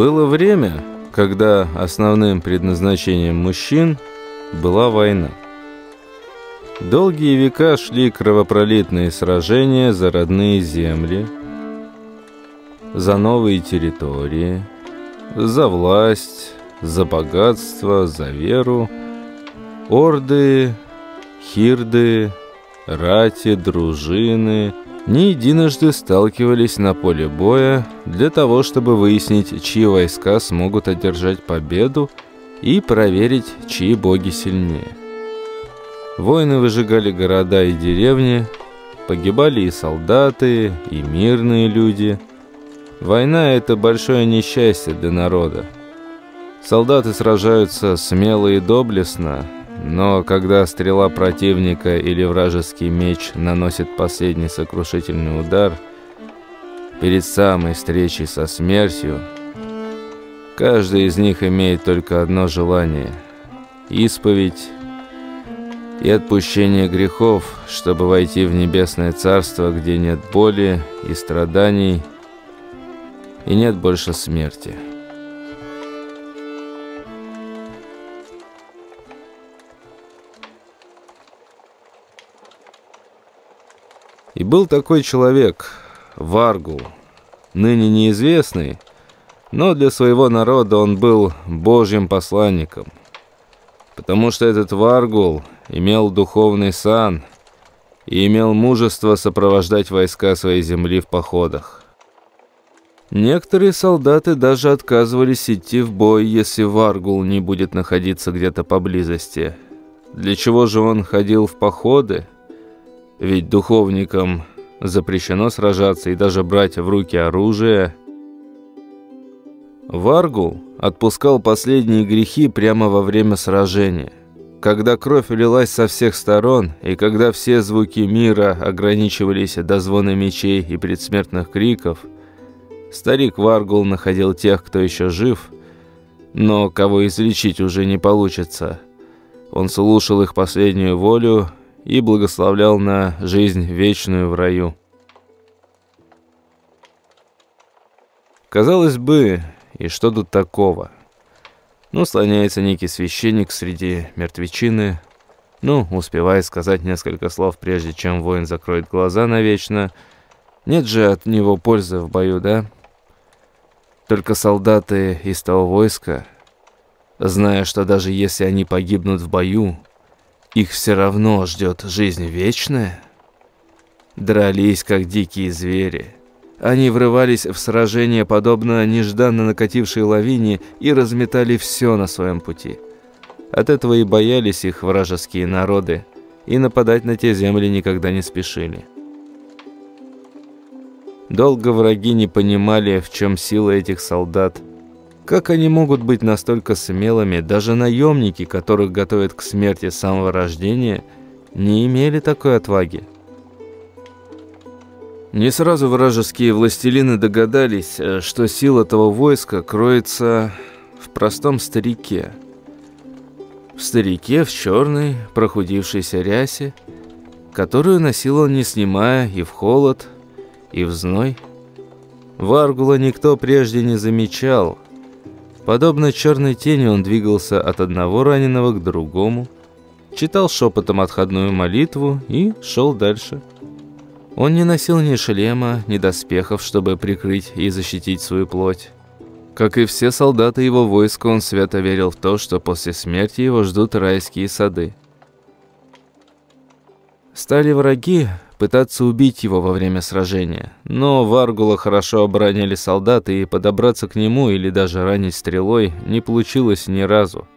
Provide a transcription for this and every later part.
Было время, когда основным предназначением мужчин была война. Долгие века шли кровопролитные сражения за родные земли, за новые территории, за власть, за богатство, за веру, орды, хирды, рати, дружины не единожды сталкивались на поле боя для того, чтобы выяснить, чьи войска смогут одержать победу и проверить, чьи боги сильнее. Воины выжигали города и деревни, погибали и солдаты, и мирные люди. Война – это большое несчастье для народа. Солдаты сражаются смело и доблестно, но когда стрела противника или вражеский меч наносит последний сокрушительный удар, перед самой встречей со смертью, каждый из них имеет только одно желание – исповедь и отпущение грехов, чтобы войти в небесное царство, где нет боли и страданий, и нет больше смерти. Был такой человек, Варгул, ныне неизвестный, но для своего народа он был божьим посланником, потому что этот Варгул имел духовный сан и имел мужество сопровождать войска своей земли в походах. Некоторые солдаты даже отказывались идти в бой, если Варгул не будет находиться где-то поблизости. Для чего же он ходил в походы? Ведь духовникам запрещено сражаться и даже брать в руки оружие. Варгул отпускал последние грехи прямо во время сражения. Когда кровь лилась со всех сторон, и когда все звуки мира ограничивались до звона мечей и предсмертных криков, старик Варгул находил тех, кто еще жив, но кого излечить уже не получится. Он слушал их последнюю волю и благословлял на жизнь вечную в раю. Казалось бы, и что тут такого? Ну, слоняется некий священник среди мертвечины, ну, успевает сказать несколько слов, прежде чем воин закроет глаза навечно. Нет же от него пользы в бою, да? Только солдаты из того войска, зная, что даже если они погибнут в бою, их все равно ждет жизнь вечная? Дрались, как дикие звери. Они врывались в сражение, подобно нежданно накатившей лавине, и разметали все на своем пути. От этого и боялись их вражеские народы, и нападать на те земли никогда не спешили. Долго враги не понимали, в чем сила этих солдат, как они могут быть настолько смелыми? Даже наемники, которых готовят к смерти с самого рождения, не имели такой отваги. Не сразу вражеские властелины догадались, э, что сила того войска кроется в простом старике. В старике в черной, прохудившейся рясе, которую носил он не снимая и в холод, и в зной. Варгула никто прежде не замечал – Подобно черной тени он двигался от одного раненого к другому, читал шепотом отходную молитву и шел дальше. Он не носил ни шлема, ни доспехов, чтобы прикрыть и защитить свою плоть. Как и все солдаты его войска, он свято верил в то, что после смерти его ждут райские сады. Стали враги, пытаться убить его во время сражения. Но Варгула хорошо обороняли солдаты, и подобраться к нему или даже ранить стрелой не получилось ни разу.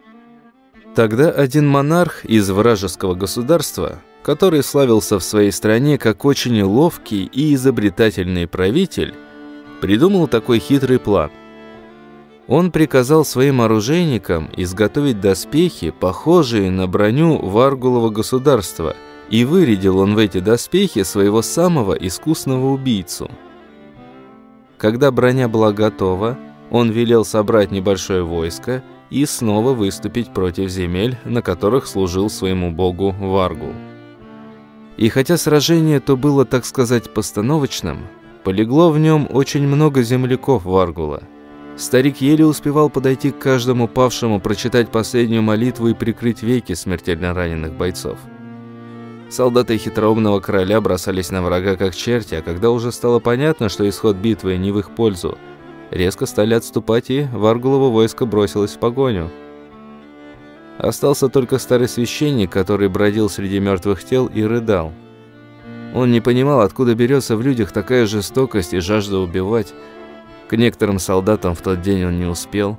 Тогда один монарх из вражеского государства, который славился в своей стране как очень ловкий и изобретательный правитель, придумал такой хитрый план. Он приказал своим оружейникам изготовить доспехи, похожие на броню Варгулова государства – и вырядил он в эти доспехи своего самого искусного убийцу. Когда броня была готова, он велел собрать небольшое войско и снова выступить против земель, на которых служил своему богу Варгул. И хотя сражение то было, так сказать, постановочным, полегло в нем очень много земляков Варгула. Старик еле успевал подойти к каждому павшему, прочитать последнюю молитву и прикрыть веки смертельно раненых бойцов. Солдаты хитроумного короля бросались на врага как черти, а когда уже стало понятно, что исход битвы не в их пользу, резко стали отступать, и Варгулово войско бросилось в погоню. Остался только старый священник, который бродил среди мертвых тел и рыдал. Он не понимал, откуда берется в людях такая жестокость и жажда убивать, к некоторым солдатам в тот день он не успел.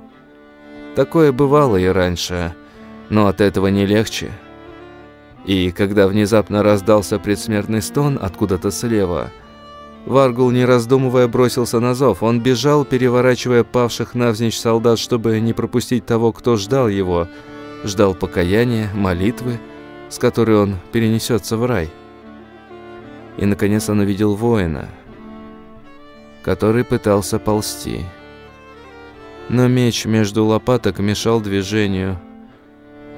Такое бывало и раньше, но от этого не легче. И когда внезапно раздался предсмертный стон откуда-то слева, Варгул, не раздумывая, бросился на зов. Он бежал, переворачивая павших навзничь солдат, чтобы не пропустить того, кто ждал его. Ждал покаяния, молитвы, с которой он перенесется в рай. И, наконец, он увидел воина – который пытался ползти. Но меч между лопаток мешал движению.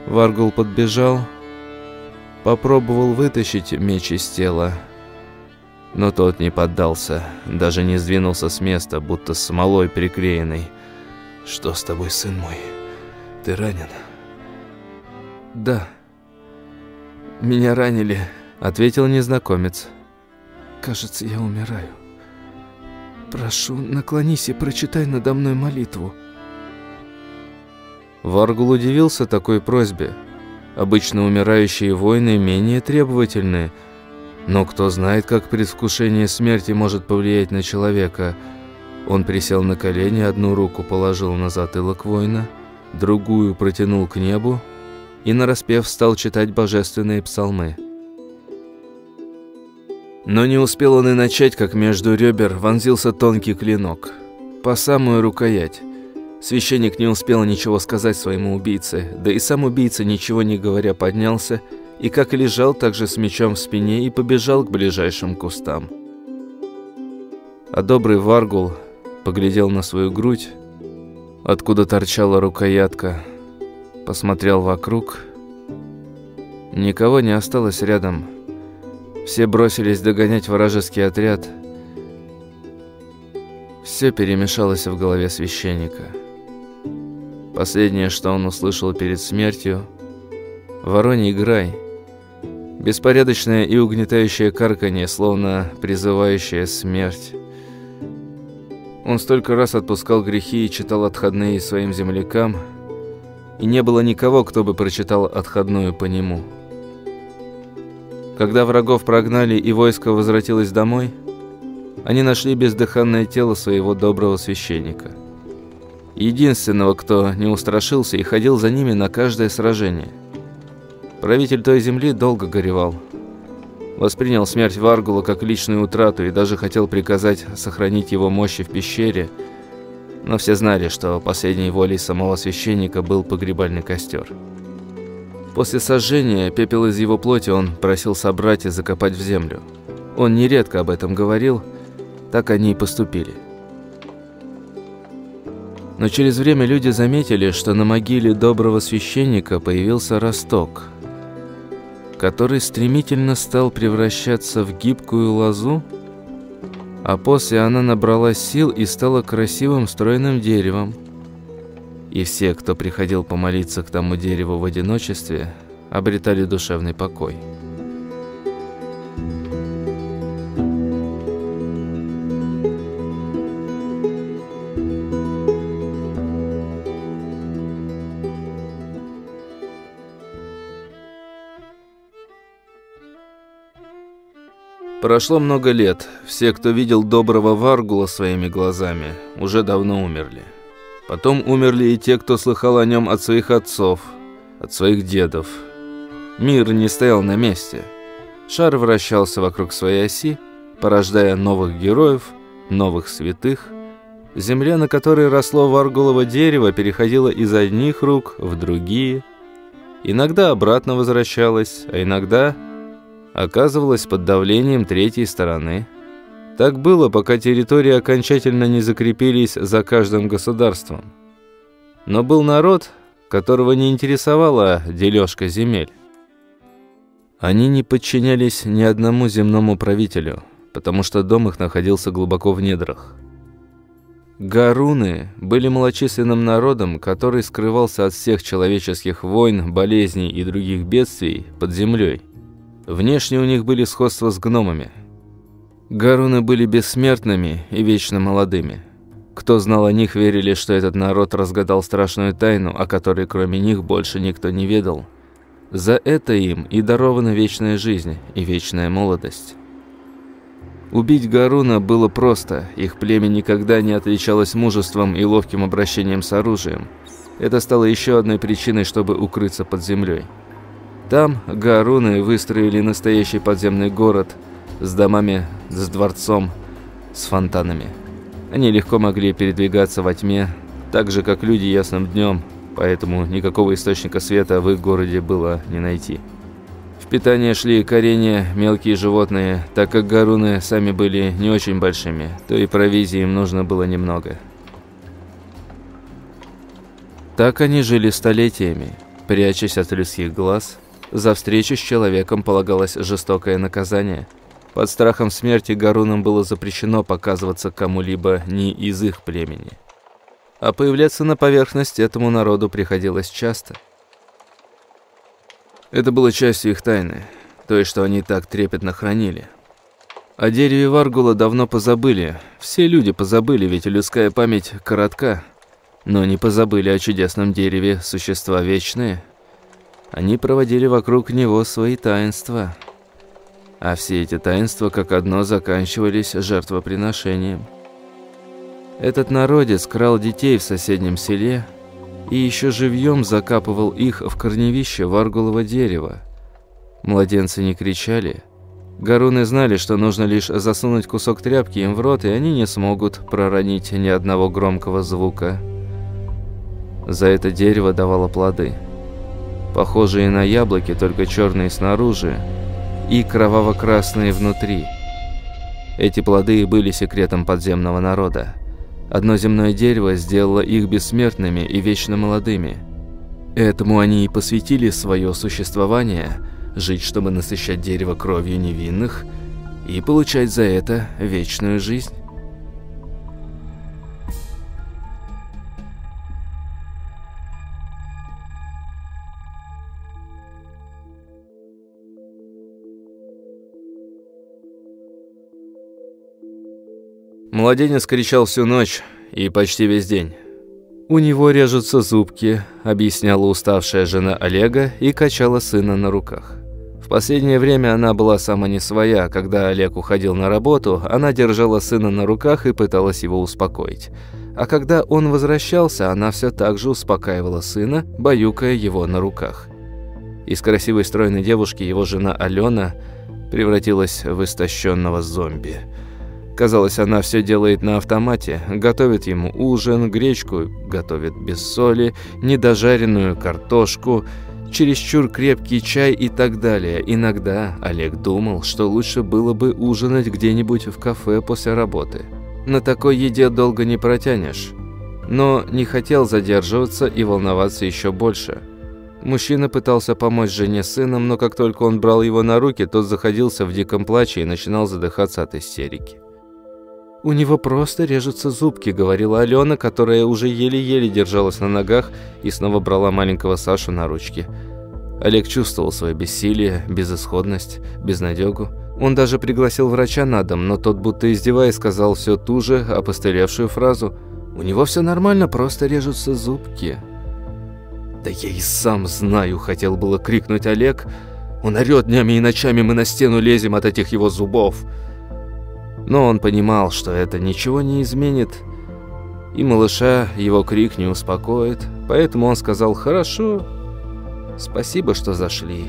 Варгул подбежал, попробовал вытащить меч из тела, но тот не поддался, даже не сдвинулся с места, будто смолой приклеенный. «Что с тобой, сын мой? Ты ранен?» «Да, меня ранили», — ответил незнакомец. «Кажется, я умираю». Прошу, наклонись и прочитай надо мной молитву. Варгул удивился такой просьбе. Обычно умирающие воины менее требовательны, но кто знает, как предвкушение смерти может повлиять на человека. Он присел на колени, одну руку положил на затылок воина, другую протянул к небу и нараспев стал читать божественные псалмы. Но не успел он и начать, как между ребер вонзился тонкий клинок. По самую рукоять. Священник не успел ничего сказать своему убийце, да и сам убийца, ничего не говоря, поднялся и как и лежал, так же с мечом в спине и побежал к ближайшим кустам. А добрый Варгул поглядел на свою грудь, откуда торчала рукоятка, посмотрел вокруг. Никого не осталось рядом, все бросились догонять вражеский отряд. Все перемешалось в голове священника. Последнее, что он услышал перед смертью – «Вороний грай». Беспорядочное и угнетающее карканье, словно призывающее смерть. Он столько раз отпускал грехи и читал отходные своим землякам, и не было никого, кто бы прочитал отходную по нему – когда врагов прогнали и войско возвратилось домой, они нашли бездыханное тело своего доброго священника. Единственного, кто не устрашился и ходил за ними на каждое сражение. Правитель той земли долго горевал. Воспринял смерть Варгула как личную утрату и даже хотел приказать сохранить его мощи в пещере, но все знали, что последней волей самого священника был погребальный костер. После сожжения пепел из его плоти он просил собрать и закопать в землю. Он нередко об этом говорил, так они и поступили. Но через время люди заметили, что на могиле доброго священника появился росток, который стремительно стал превращаться в гибкую лозу, а после она набрала сил и стала красивым стройным деревом – и все, кто приходил помолиться к тому дереву в одиночестве, обретали душевный покой. Прошло много лет. Все, кто видел доброго Варгула своими глазами, уже давно умерли. Потом умерли и те, кто слыхал о нем от своих отцов, от своих дедов. Мир не стоял на месте. Шар вращался вокруг своей оси, порождая новых героев, новых святых. Земля, на которой росло варгулово дерево, переходила из одних рук в другие. Иногда обратно возвращалась, а иногда оказывалась под давлением третьей стороны – так было, пока территории окончательно не закрепились за каждым государством. Но был народ, которого не интересовала дележка земель. Они не подчинялись ни одному земному правителю, потому что дом их находился глубоко в недрах. Гаруны были малочисленным народом, который скрывался от всех человеческих войн, болезней и других бедствий под землей. Внешне у них были сходства с гномами. Гаруны были бессмертными и вечно молодыми. Кто знал о них, верили, что этот народ разгадал страшную тайну, о которой кроме них больше никто не ведал. За это им и дарована вечная жизнь и вечная молодость. Убить Гаруна было просто, их племя никогда не отличалось мужеством и ловким обращением с оружием. Это стало еще одной причиной, чтобы укрыться под землей. Там Гаруны выстроили настоящий подземный город с домами, с дворцом, с фонтанами. Они легко могли передвигаться во тьме, так же, как люди ясным днем, поэтому никакого источника света в их городе было не найти. В питание шли коренья, мелкие животные, так как горуны сами были не очень большими, то и провизии им нужно было немного. Так они жили столетиями, прячась от людских глаз. За встречу с человеком полагалось жестокое наказание. Под страхом смерти горунам было запрещено показываться кому-либо не из их племени. А появляться на поверхность этому народу приходилось часто – это было частью их тайны, той, что они так трепетно хранили. О дереве Варгула давно позабыли, все люди позабыли, ведь людская память коротка, но не позабыли о чудесном дереве существа вечные. Они проводили вокруг него свои таинства, а все эти таинства как одно заканчивались жертвоприношением. Этот народец крал детей в соседнем селе – и еще живьем закапывал их в корневище варгулого дерева. Младенцы не кричали. Горуны знали, что нужно лишь засунуть кусок тряпки им в рот, и они не смогут проронить ни одного громкого звука. За это дерево давало плоды. Похожие на яблоки, только черные снаружи и кроваво-красные внутри. Эти плоды и были секретом подземного народа. Одно земное дерево сделало их бессмертными и вечно молодыми. Этому они и посвятили свое существование, жить, чтобы насыщать дерево кровью невинных и получать за это вечную жизнь. Младенец кричал всю ночь и почти весь день. «У него режутся зубки», – объясняла уставшая жена Олега и качала сына на руках. В последнее время она была сама не своя. Когда Олег уходил на работу, она держала сына на руках и пыталась его успокоить. А когда он возвращался, она все так же успокаивала сына, баюкая его на руках. Из красивой стройной девушки его жена Алена превратилась в истощенного зомби – Казалось, она все делает на автомате. Готовит ему ужин, гречку готовит без соли, недожаренную картошку, чересчур крепкий чай и так далее. Иногда Олег думал, что лучше было бы ужинать где-нибудь в кафе после работы. На такой еде долго не протянешь. Но не хотел задерживаться и волноваться еще больше. Мужчина пытался помочь жене сыном, но как только он брал его на руки, тот заходился в диком плаче и начинал задыхаться от истерики. «У него просто режутся зубки», — говорила Алена, которая уже еле-еле держалась на ногах и снова брала маленького Сашу на ручки. Олег чувствовал свое бессилие, безысходность, безнадегу. Он даже пригласил врача на дом, но тот, будто издеваясь, сказал все ту же опостылевшую фразу «У него все нормально, просто режутся зубки». «Да я и сам знаю», — хотел было крикнуть Олег. «Он орет днями и ночами, мы на стену лезем от этих его зубов». Но он понимал, что это ничего не изменит, и малыша его крик не успокоит, поэтому он сказал «Хорошо, спасибо, что зашли».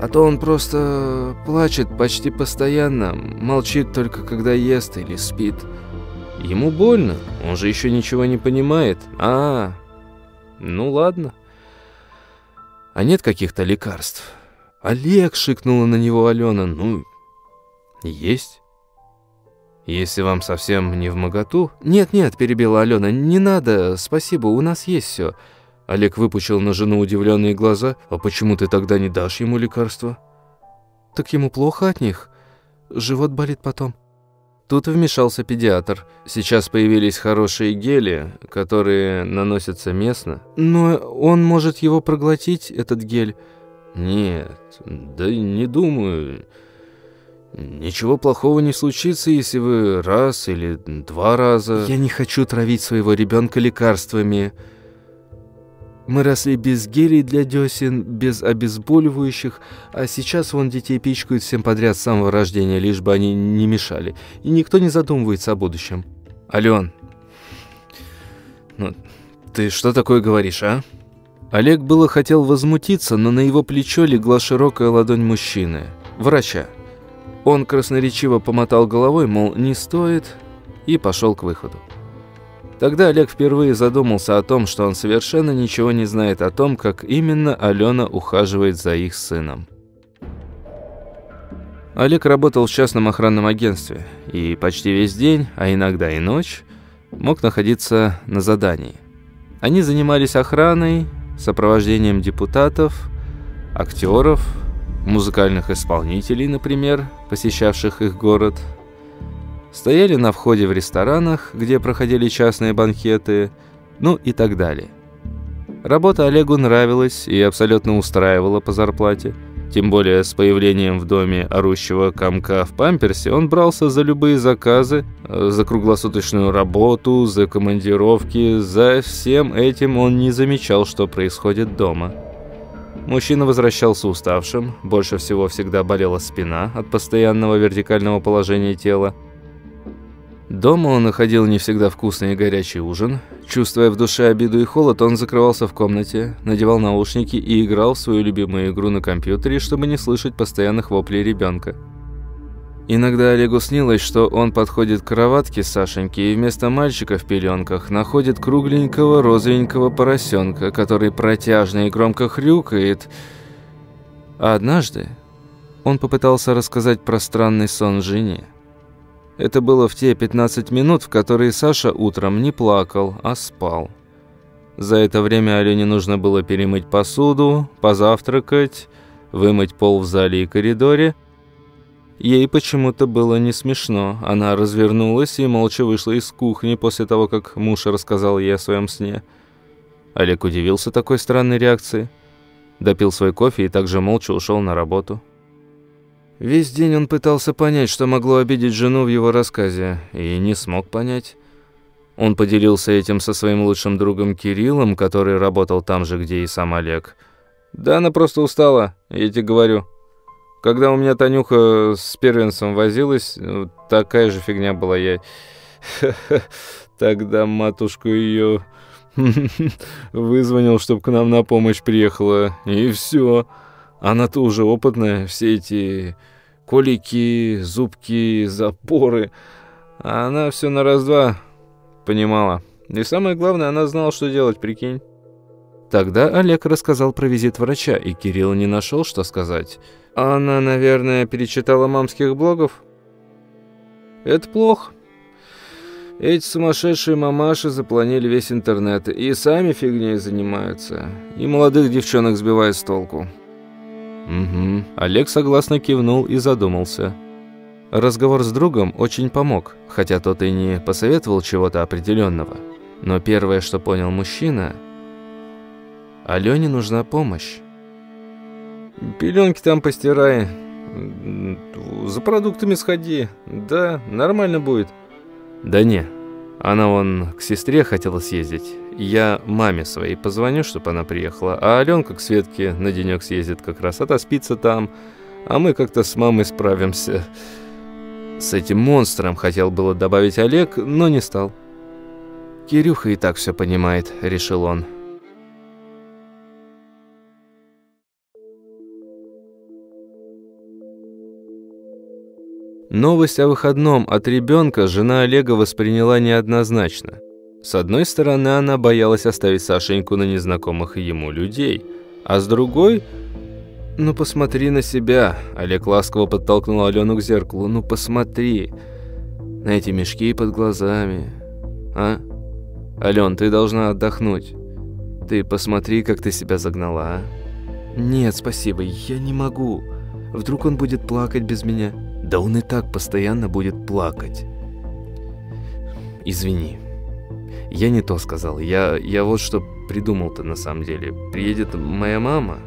А то он просто плачет почти постоянно, молчит только когда ест или спит. Ему больно, он же еще ничего не понимает. А, ну ладно. А нет каких-то лекарств? Олег шикнула на него Алена. Ну, есть. «Если вам совсем не в моготу...» «Нет-нет», – перебила Алена, – «не надо, спасибо, у нас есть все». Олег выпучил на жену удивленные глаза. «А почему ты тогда не дашь ему лекарства?» «Так ему плохо от них. Живот болит потом». Тут вмешался педиатр. Сейчас появились хорошие гели, которые наносятся местно. Но он может его проглотить, этот гель? Нет, да не думаю. Ничего плохого не случится, если вы раз или два раза... Я не хочу травить своего ребенка лекарствами. Мы росли без гелей для десен, без обезболивающих, а сейчас вон детей пичкают всем подряд с самого рождения, лишь бы они не мешали. И никто не задумывается о будущем. Ален, ну ты что такое говоришь, а? Олег было хотел возмутиться, но на его плечо легла широкая ладонь мужчины, врача. Он красноречиво помотал головой, мол, не стоит, и пошел к выходу. Тогда Олег впервые задумался о том, что он совершенно ничего не знает о том, как именно Алена ухаживает за их сыном. Олег работал в частном охранном агентстве и почти весь день, а иногда и ночь, мог находиться на задании. Они занимались охраной, сопровождением депутатов, актеров, музыкальных исполнителей, например, посещавших их город – Стояли на входе в ресторанах, где проходили частные банкеты, ну и так далее. Работа Олегу нравилась и абсолютно устраивала по зарплате. Тем более с появлением в доме орущего комка в памперсе он брался за любые заказы, за круглосуточную работу, за командировки. За всем этим он не замечал, что происходит дома. Мужчина возвращался уставшим, больше всего всегда болела спина от постоянного вертикального положения тела. Дома он находил не всегда вкусный и горячий ужин. Чувствуя в душе обиду и холод, он закрывался в комнате, надевал наушники и играл в свою любимую игру на компьютере, чтобы не слышать постоянных воплей ребенка. Иногда Олегу снилось, что он подходит к кроватке Сашеньки и вместо мальчика в пеленках находит кругленького розовенького поросенка, который протяжно и громко хрюкает. А однажды он попытался рассказать про странный сон жене. Это было в те 15 минут, в которые Саша утром не плакал, а спал. За это время Алене нужно было перемыть посуду, позавтракать, вымыть пол в зале и коридоре. Ей почему-то было не смешно. Она развернулась и молча вышла из кухни после того, как муж рассказал ей о своем сне. Олег удивился такой странной реакции. Допил свой кофе и также молча ушел на работу. Весь день он пытался понять, что могло обидеть жену в его рассказе, и не смог понять. Он поделился этим со своим лучшим другом Кириллом, который работал там же, где и сам Олег. «Да она просто устала, я тебе говорю. Когда у меня Танюха с первенцем возилась, ну, такая же фигня была я. Тогда матушку ее вызвонил, чтобы к нам на помощь приехала, и все. Она-то уже опытная, все эти колики, зубки, запоры. А она все на раз-два понимала. И самое главное, она знала, что делать, прикинь. Тогда Олег рассказал про визит врача, и Кирилл не нашел, что сказать. Она, наверное, перечитала мамских блогов? Это плохо. Эти сумасшедшие мамаши запланили весь интернет и сами фигней занимаются. И молодых девчонок сбивают с толку. «Угу». Олег согласно кивнул и задумался. Разговор с другом очень помог, хотя тот и не посоветовал чего-то определенного. Но первое, что понял мужчина, Алене нужна помощь. «Пеленки там постирай, за продуктами сходи, да, нормально будет». «Да не, она вон к сестре хотела съездить. Я маме своей позвоню, чтобы она приехала, а Аленка к Светке на денек съездит как раз, отоспится там, а мы как-то с мамой справимся. С этим монстром хотел было добавить Олег, но не стал. Кирюха и так все понимает, решил он. Новость о выходном от ребенка жена Олега восприняла неоднозначно. С одной стороны, она боялась оставить Сашеньку на незнакомых ему людей, а с другой... «Ну посмотри на себя!» Олег ласково подтолкнул Алену к зеркалу. «Ну посмотри на эти мешки под глазами, а? Ален, ты должна отдохнуть. Ты посмотри, как ты себя загнала, а? Нет, спасибо, я не могу. Вдруг он будет плакать без меня?» «Да он и так постоянно будет плакать. извини. Я не то сказал. Я, я вот что придумал-то на самом деле. Приедет моя мама.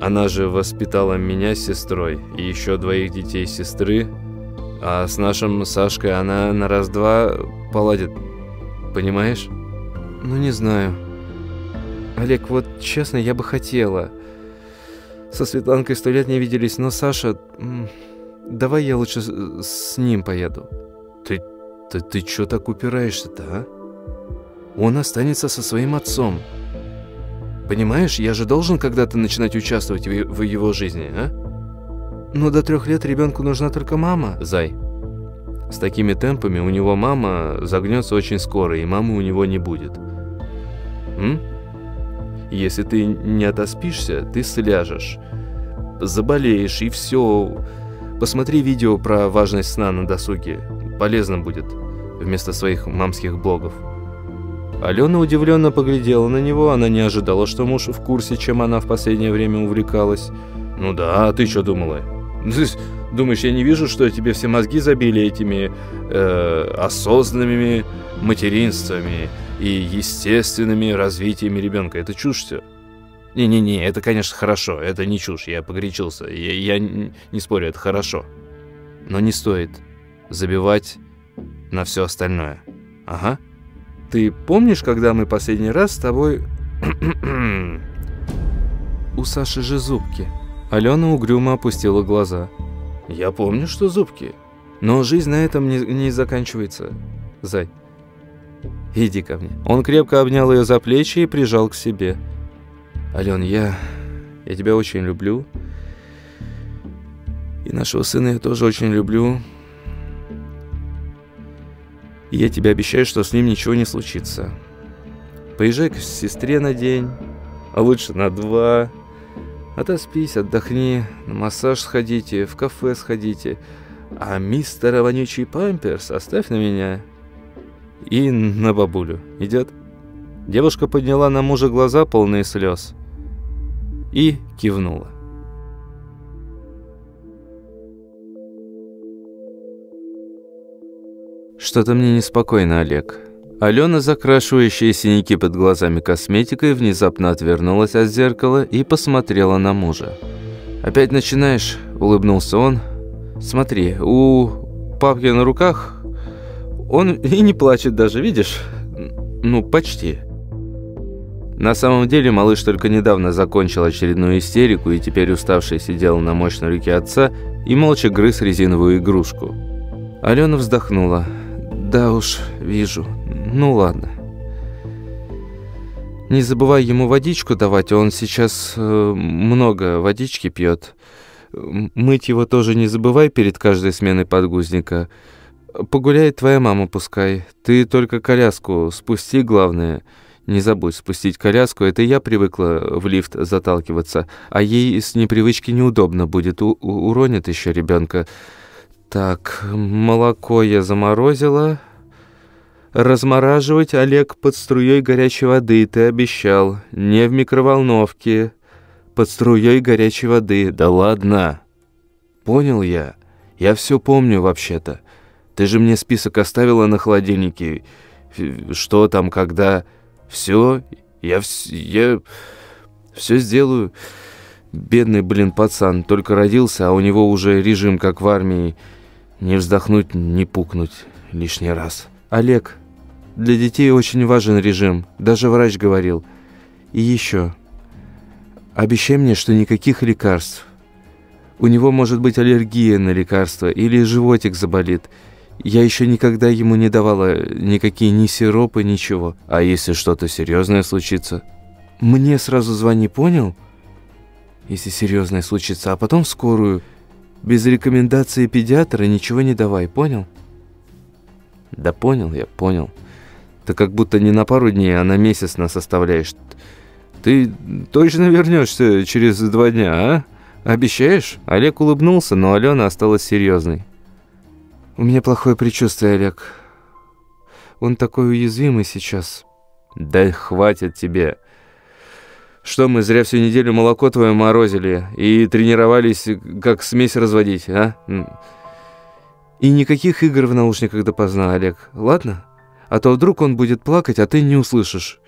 Она же воспитала меня с сестрой и еще двоих детей сестры. А с нашим Сашкой она на раз-два поладит. Понимаешь? Ну, не знаю. Олег, вот честно, я бы хотела. Со Светланкой сто лет не виделись, но Саша... Давай я лучше с ним поеду. Ты, ты, ты чё так упираешься-то, а? Он останется со своим отцом. Понимаешь, я же должен когда-то начинать участвовать в, в его жизни, а? Но до трех лет ребенку нужна только мама. Зай, с такими темпами у него мама загнется очень скоро, и мамы у него не будет. М? Если ты не отоспишься, ты сляжешь. Заболеешь, и все. Посмотри видео про важность сна на досуге. Полезно будет. Вместо своих мамских блогов. Алена удивленно поглядела на него. Она не ожидала, что муж в курсе, чем она в последнее время увлекалась. «Ну да, а ты что думала?» «Думаешь, я не вижу, что тебе все мозги забили этими э, осознанными материнствами?» и естественными развитиями ребенка. Это чушь все. Не-не-не, это, конечно, хорошо, это не чушь, я погорячился, я, я не спорю, это хорошо. Но не стоит забивать на все остальное. Ага. Ты помнишь, когда мы последний раз с тобой... У Саши же зубки. Алена угрюмо опустила глаза. Я помню, что зубки. Но жизнь на этом не, не заканчивается, Зай. Иди ко мне». Он крепко обнял ее за плечи и прижал к себе. «Ален, я... я тебя очень люблю. И нашего сына я тоже очень люблю. И я тебе обещаю, что с ним ничего не случится. Поезжай к сестре на день, а лучше на два. Отоспись, отдохни, на массаж сходите, в кафе сходите. А мистера вонючий памперс оставь на меня» и на бабулю. Идет?» Девушка подняла на мужа глаза, полные слез, и кивнула. «Что-то мне неспокойно, Олег». Алена, закрашивающая синяки под глазами косметикой, внезапно отвернулась от зеркала и посмотрела на мужа. «Опять начинаешь?» – улыбнулся он. «Смотри, у папки на руках он и не плачет даже, видишь? Ну, почти. На самом деле малыш только недавно закончил очередную истерику и теперь уставший сидел на мощной руке отца и молча грыз резиновую игрушку. Алена вздохнула. «Да уж, вижу. Ну ладно. Не забывай ему водичку давать, он сейчас э, много водички пьет. Мыть его тоже не забывай перед каждой сменой подгузника». Погуляет твоя мама пускай. Ты только коляску спусти, главное. Не забудь спустить коляску. Это я привыкла в лифт заталкиваться, а ей с непривычки неудобно будет. У уронит еще ребенка. Так, молоко я заморозила. Размораживать, Олег, под струей горячей воды, ты обещал. Не в микроволновке. Под струей горячей воды. Да ладно. Понял я. Я все помню вообще-то. Ты же мне список оставила на холодильнике. Что там, когда... Все, я, я все сделаю. Бедный, блин, пацан, только родился, а у него уже режим, как в армии. Не вздохнуть, не пукнуть лишний раз. Олег, для детей очень важен режим, даже врач говорил. И еще, обещай мне, что никаких лекарств. У него может быть аллергия на лекарства или животик заболит. Я еще никогда ему не давала никакие ни сиропы, ничего. А если что-то серьезное случится? Мне сразу звони, понял? Если серьезное случится, а потом в скорую. Без рекомендации педиатра ничего не давай, понял? Да понял я, понял. Ты как будто не на пару дней, а на месяц нас оставляешь. Ты точно вернешься через два дня, а? Обещаешь? Олег улыбнулся, но Алена осталась серьезной. У меня плохое предчувствие, Олег. Он такой уязвимый сейчас. Да хватит тебе. Что, мы зря всю неделю молоко твое морозили и тренировались, как смесь разводить, а? И никаких игр в наушниках допоздна, Олег, ладно? А то вдруг он будет плакать, а ты не услышишь.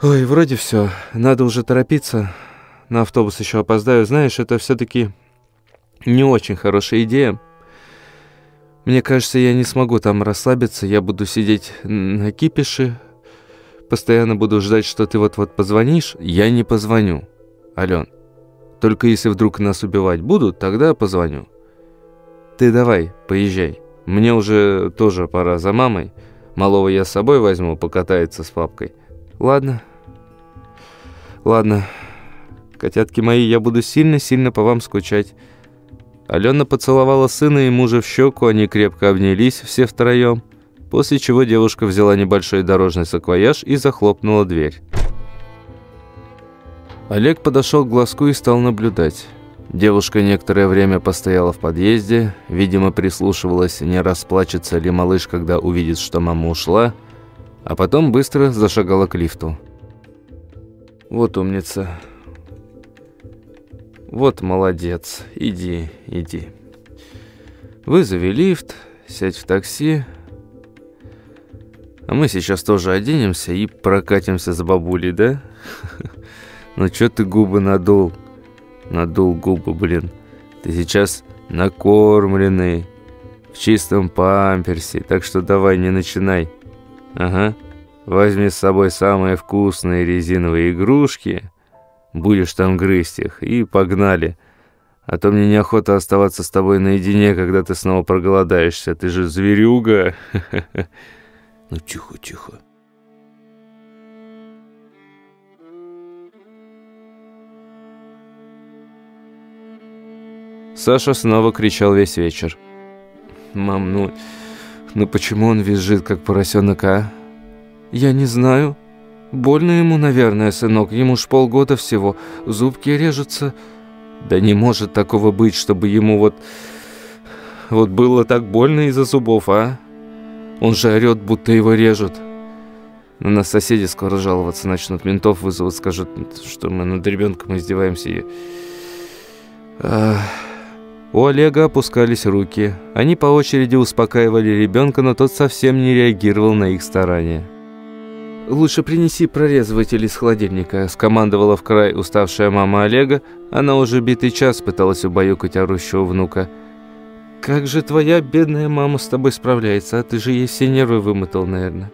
Ой, вроде все. Надо уже торопиться. На автобус еще опоздаю. Знаешь, это все-таки не очень хорошая идея. Мне кажется, я не смогу там расслабиться. Я буду сидеть на кипише. Постоянно буду ждать, что ты вот-вот позвонишь. Я не позвоню, Ален. Только если вдруг нас убивать будут, тогда позвоню. Ты давай, поезжай. Мне уже тоже пора за мамой. Малого я с собой возьму, покатается с папкой. Ладно. Ладно. Котятки мои, я буду сильно-сильно по вам скучать. Алена поцеловала сына и мужа в щеку, они крепко обнялись все втроем, после чего девушка взяла небольшой дорожный саквояж и захлопнула дверь. Олег подошел к глазку и стал наблюдать. Девушка некоторое время постояла в подъезде, видимо, прислушивалась, не расплачется ли малыш, когда увидит, что мама ушла, а потом быстро зашагала к лифту. «Вот умница. Вот молодец. Иди, иди. Вызови лифт, сядь в такси, а мы сейчас тоже оденемся и прокатимся с бабулей, да? Ну чё ты губы надул?» Надул губы, блин. Ты сейчас накормленный, в чистом памперсе, так что давай не начинай. Ага. Возьми с собой самые вкусные резиновые игрушки, будешь там грызть их, и погнали. А то мне неохота оставаться с тобой наедине, когда ты снова проголодаешься. Ты же зверюга. Ну, тихо, тихо. Саша снова кричал весь вечер. «Мам, ну, ну почему он визжит, как поросенок, а?» «Я не знаю. Больно ему, наверное, сынок. Ему ж полгода всего. Зубки режутся». «Да не может такого быть, чтобы ему вот... Вот было так больно из-за зубов, а? Он же орёт, будто его режут». На нас соседи скоро жаловаться начнут, ментов вызовут, скажут, что мы над ребенком издеваемся. И... У Олега опускались руки. Они по очереди успокаивали ребенка, но тот совсем не реагировал на их старания. «Лучше принеси прорезыватель из холодильника», – скомандовала в край уставшая мама Олега. Она уже битый час пыталась убаюкать орущего внука. «Как же твоя бедная мама с тобой справляется, а ты же ей все нервы вымотал, наверное».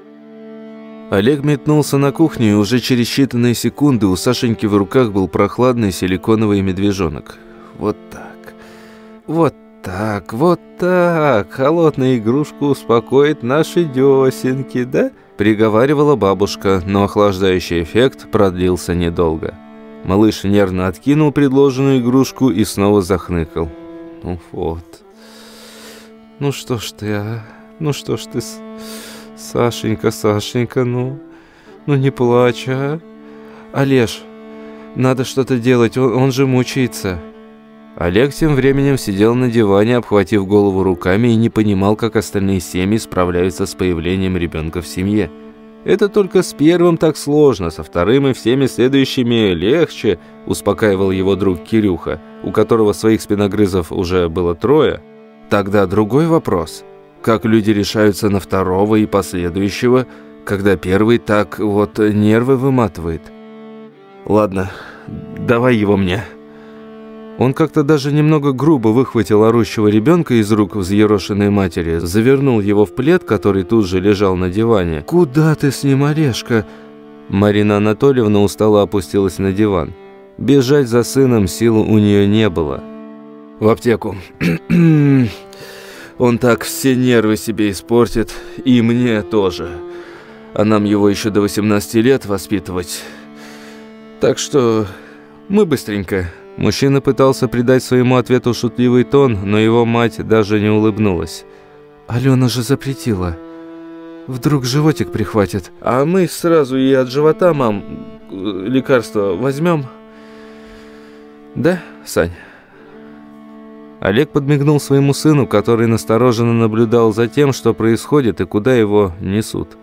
Олег метнулся на кухню, и уже через считанные секунды у Сашеньки в руках был прохладный силиконовый медвежонок. Вот так. Вот так, вот так, холодная игрушка успокоит наши десенки, да? Приговаривала бабушка, но охлаждающий эффект продлился недолго. Малыш нервно откинул предложенную игрушку и снова захныкал. Ну вот. Ну что ж ты, а? Ну что ж ты, Сашенька, Сашенька, ну... Ну не плачь, а? Олеж, надо что-то делать, он, он же мучается. Олег тем временем сидел на диване, обхватив голову руками и не понимал, как остальные семьи справляются с появлением ребенка в семье. «Это только с первым так сложно, со вторым и всеми следующими легче», успокаивал его друг Кирюха, у которого своих спиногрызов уже было трое. Тогда другой вопрос. Как люди решаются на второго и последующего, когда первый так вот нервы выматывает? «Ладно, давай его мне», он как-то даже немного грубо выхватил орущего ребенка из рук взъерошенной матери, завернул его в плед, который тут же лежал на диване. «Куда ты с ним, Орешка?» Марина Анатольевна устало опустилась на диван. Бежать за сыном сил у нее не было. «В аптеку. Он так все нервы себе испортит, и мне тоже. А нам его еще до 18 лет воспитывать. Так что мы быстренько Мужчина пытался придать своему ответу шутливый тон, но его мать даже не улыбнулась. «Алена же запретила. Вдруг животик прихватит. А мы сразу и от живота, мам, лекарство возьмем?» «Да, Сань?» Олег подмигнул своему сыну, который настороженно наблюдал за тем, что происходит и куда его несут.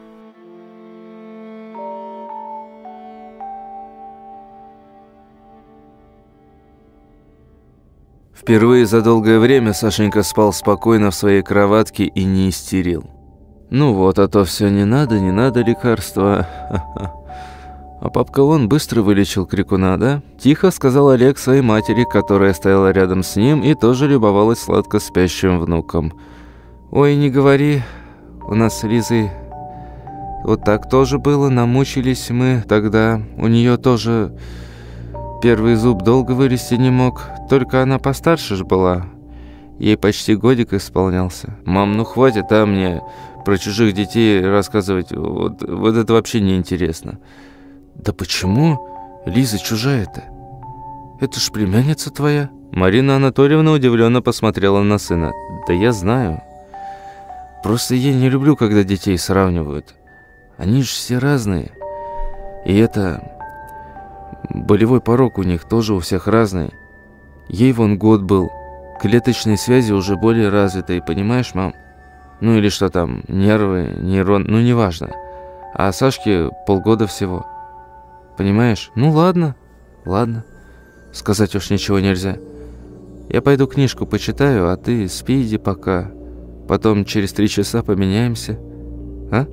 Впервые за долгое время Сашенька спал спокойно в своей кроватке и не истерил. Ну вот, а то все не надо, не надо лекарства. А папка вон быстро вылечил крикуна, да? Тихо сказал Олег своей матери, которая стояла рядом с ним и тоже любовалась сладко спящим внуком. Ой, не говори, у нас с Лизой вот так тоже было, намучились мы тогда. У нее тоже первый зуб долго вылезти не мог, только она постарше ж была. Ей почти годик исполнялся. Мам, ну хватит, а мне про чужих детей рассказывать, вот, вот это вообще неинтересно. Да почему Лиза чужая-то? Это ж племянница твоя. Марина Анатольевна удивленно посмотрела на сына. Да я знаю. Просто я не люблю, когда детей сравнивают. Они же все разные. И это... Болевой порог у них тоже у всех разный. Ей вон год был. Клеточные связи уже более развитые, понимаешь, мам? Ну или что там, нервы, нейрон, ну неважно. А Сашке полгода всего. Понимаешь? Ну ладно, ладно. Сказать уж ничего нельзя. Я пойду книжку почитаю, а ты спи иди пока. Потом через три часа поменяемся. А?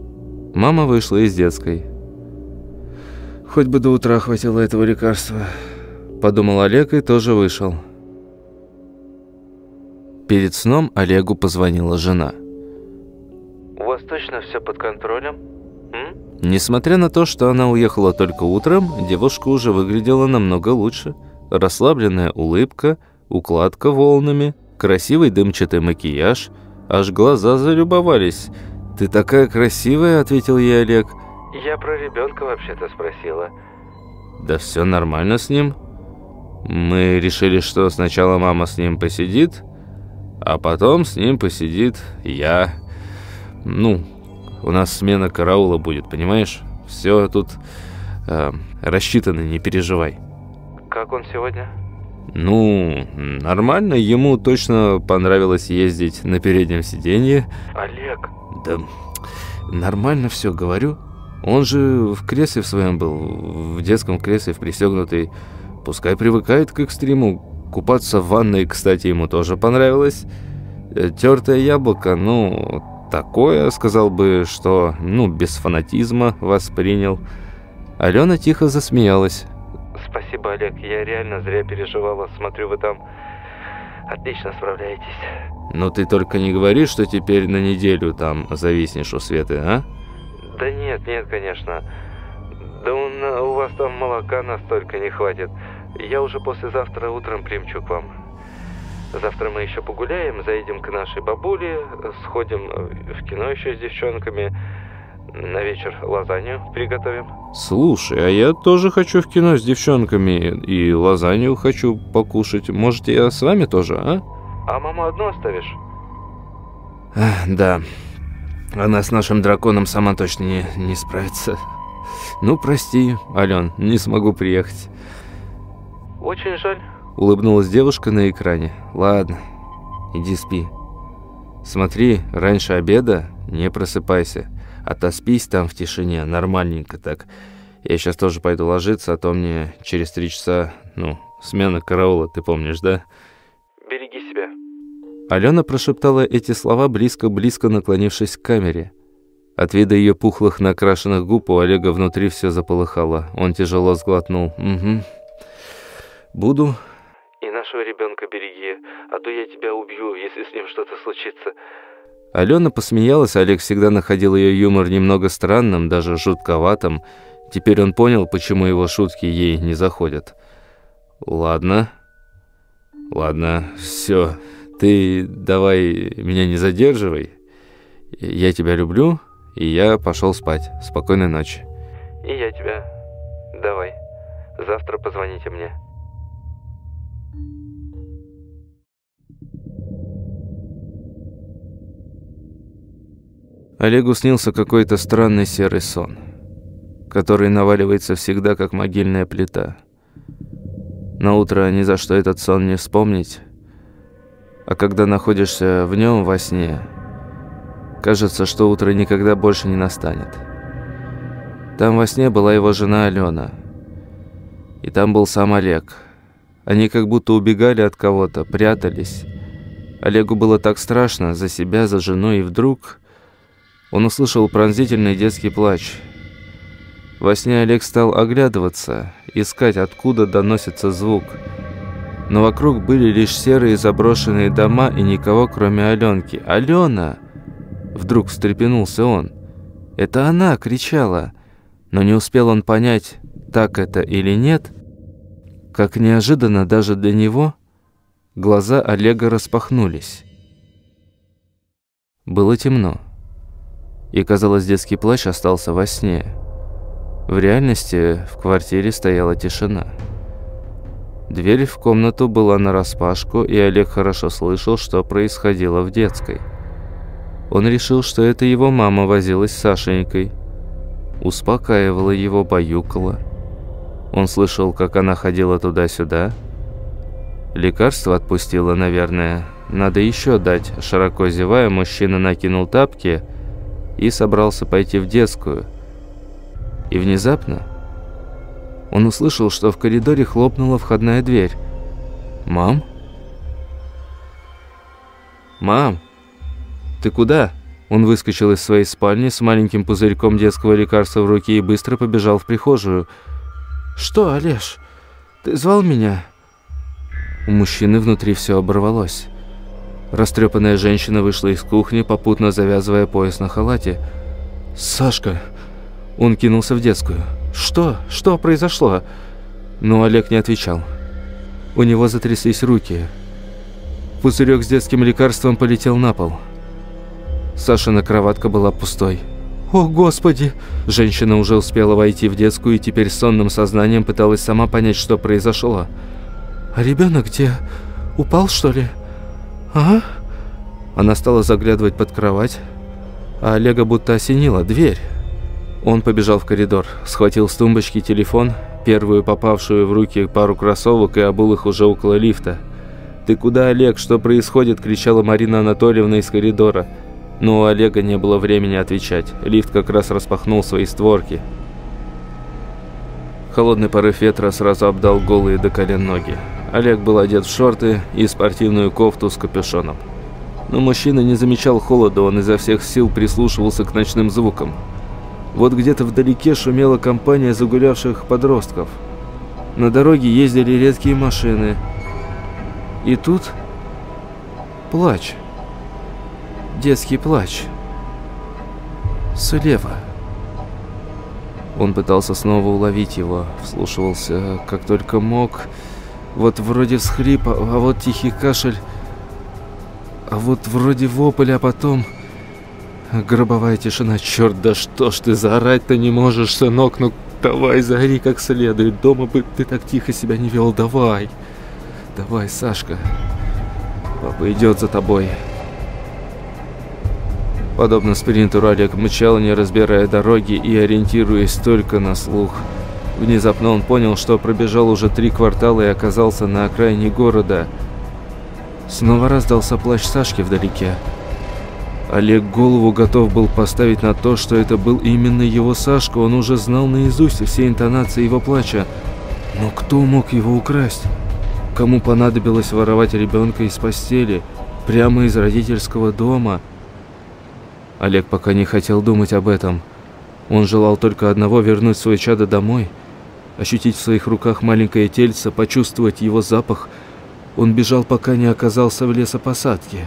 Мама вышла из детской. «Хоть бы до утра хватило этого лекарства», – подумал Олег и тоже вышел. Перед сном Олегу позвонила жена. «У вас точно все под контролем?» М? Несмотря на то, что она уехала только утром, девушка уже выглядела намного лучше. Расслабленная улыбка, укладка волнами, красивый дымчатый макияж, аж глаза залюбовались – «Ты такая красивая», — ответил ей Олег. «Я про ребенка вообще-то спросила». «Да все нормально с ним. Мы решили, что сначала мама с ним посидит, а потом с ним посидит я. Ну, у нас смена караула будет, понимаешь? Все тут э, рассчитано, не переживай». «Как он сегодня?» «Ну, нормально. Ему точно понравилось ездить на переднем сиденье». «Олег...» Да нормально все говорю. Он же в кресле в своем был, в детском кресле, в пристегнутый. Пускай привыкает к экстриму. Купаться в ванной, кстати, ему тоже понравилось. Э, Тертое яблоко, ну, такое, сказал бы, что, ну, без фанатизма воспринял. Алена тихо засмеялась. Спасибо, Олег, я реально зря переживала. Смотрю, вы там отлично справляетесь. Но ты только не говори, что теперь на неделю там зависнешь у Светы, а? Да нет, нет, конечно. Да у, у вас там молока настолько не хватит. Я уже послезавтра утром примчу к вам. Завтра мы еще погуляем, заедем к нашей бабуле, сходим в кино еще с девчонками. На вечер лазанью приготовим. Слушай, а я тоже хочу в кино с девчонками и лазанью хочу покушать. Может, я с вами тоже, а? А маму одну оставишь? да. Она с нашим драконом сама точно не, не справится. Ну, прости, Ален, не смогу приехать. Очень жаль. Улыбнулась девушка на экране. Ладно, иди спи. Смотри, раньше обеда не просыпайся. Отоспись там в тишине, нормальненько так. Я сейчас тоже пойду ложиться, а то мне через три часа, ну, смена караула, ты помнишь, да? Береги. Алена прошептала эти слова, близко-близко наклонившись к камере. От вида ее пухлых накрашенных губ у Олега внутри все заполыхало. Он тяжело сглотнул. «Угу. Буду». «И нашего ребенка береги, а то я тебя убью, если с ним что-то случится». Алена посмеялась, Олег всегда находил ее юмор немного странным, даже жутковатым. Теперь он понял, почему его шутки ей не заходят. «Ладно. Ладно, все. Ты давай меня не задерживай. Я тебя люблю, и я пошел спать. Спокойной ночи». «И я тебя. Давай. Завтра позвоните мне». Олегу снился какой-то странный серый сон, который наваливается всегда, как могильная плита. На утро ни за что этот сон не вспомнить, а когда находишься в нем во сне, кажется, что утро никогда больше не настанет. Там во сне была его жена Алена, и там был сам Олег. Они как будто убегали от кого-то, прятались. Олегу было так страшно за себя, за жену, и вдруг он услышал пронзительный детский плач. Во сне Олег стал оглядываться, искать, откуда доносится звук. Но вокруг были лишь серые заброшенные дома и никого, кроме Аленки. «Алена!» Вдруг встрепенулся он. «Это она!» – кричала. Но не успел он понять, так это или нет, как неожиданно даже для него глаза Олега распахнулись. Было темно, и, казалось, детский плач остался во сне. В реальности в квартире стояла тишина. Дверь в комнату была нараспашку, и Олег хорошо слышал, что происходило в детской. Он решил, что это его мама возилась с Сашенькой, успокаивала его, баюкала. Он слышал, как она ходила туда-сюда. Лекарство отпустила, наверное. Надо еще дать. Широко зевая, мужчина накинул тапки и собрался пойти в детскую. И внезапно он услышал, что в коридоре хлопнула входная дверь. «Мам?» «Мам, ты куда?» Он выскочил из своей спальни с маленьким пузырьком детского лекарства в руке и быстро побежал в прихожую – «Что, Олеж, ты звал меня?» У мужчины внутри все оборвалось. Растрепанная женщина вышла из кухни, попутно завязывая пояс на халате. «Сашка!» Он кинулся в детскую. «Что? Что произошло?» Но Олег не отвечал. У него затряслись руки. Пузырек с детским лекарством полетел на пол. Сашина кроватка была пустой. «О, Господи!» Женщина уже успела войти в детскую и теперь сонным сознанием пыталась сама понять, что произошло. «А ребенок где? Упал, что ли? А?» Она стала заглядывать под кровать, а Олега будто осенила дверь. Он побежал в коридор, схватил с тумбочки телефон, первую попавшую в руки пару кроссовок и обул их уже около лифта. «Ты куда, Олег? Что происходит?» – кричала Марина Анатольевна из коридора. Но у Олега не было времени отвечать. Лифт как раз распахнул свои створки. Холодный порыв ветра сразу обдал голые до колен ноги. Олег был одет в шорты и спортивную кофту с капюшоном. Но мужчина не замечал холода, он изо всех сил прислушивался к ночным звукам. Вот где-то вдалеке шумела компания загулявших подростков. На дороге ездили редкие машины. И тут плач детский плач. Слева. Он пытался снова уловить его, вслушивался как только мог. Вот вроде всхрип, а вот тихий кашель, а вот вроде вопль, а потом... Гробовая тишина. Черт, да что ж ты заорать-то не можешь, сынок? Ну давай, заори как следует. Дома бы ты так тихо себя не вел. Давай. Давай, Сашка. Папа идет за тобой. Подобно спринтеру Олег мчал, не разбирая дороги и ориентируясь только на слух. Внезапно он понял, что пробежал уже три квартала и оказался на окраине города. Снова раздался плащ Сашки вдалеке. Олег голову готов был поставить на то, что это был именно его Сашка. Он уже знал наизусть все интонации его плача. Но кто мог его украсть? Кому понадобилось воровать ребенка из постели? Прямо из родительского дома? Олег пока не хотел думать об этом. Он желал только одного – вернуть свое чадо домой, ощутить в своих руках маленькое тельце, почувствовать его запах. Он бежал, пока не оказался в лесопосадке.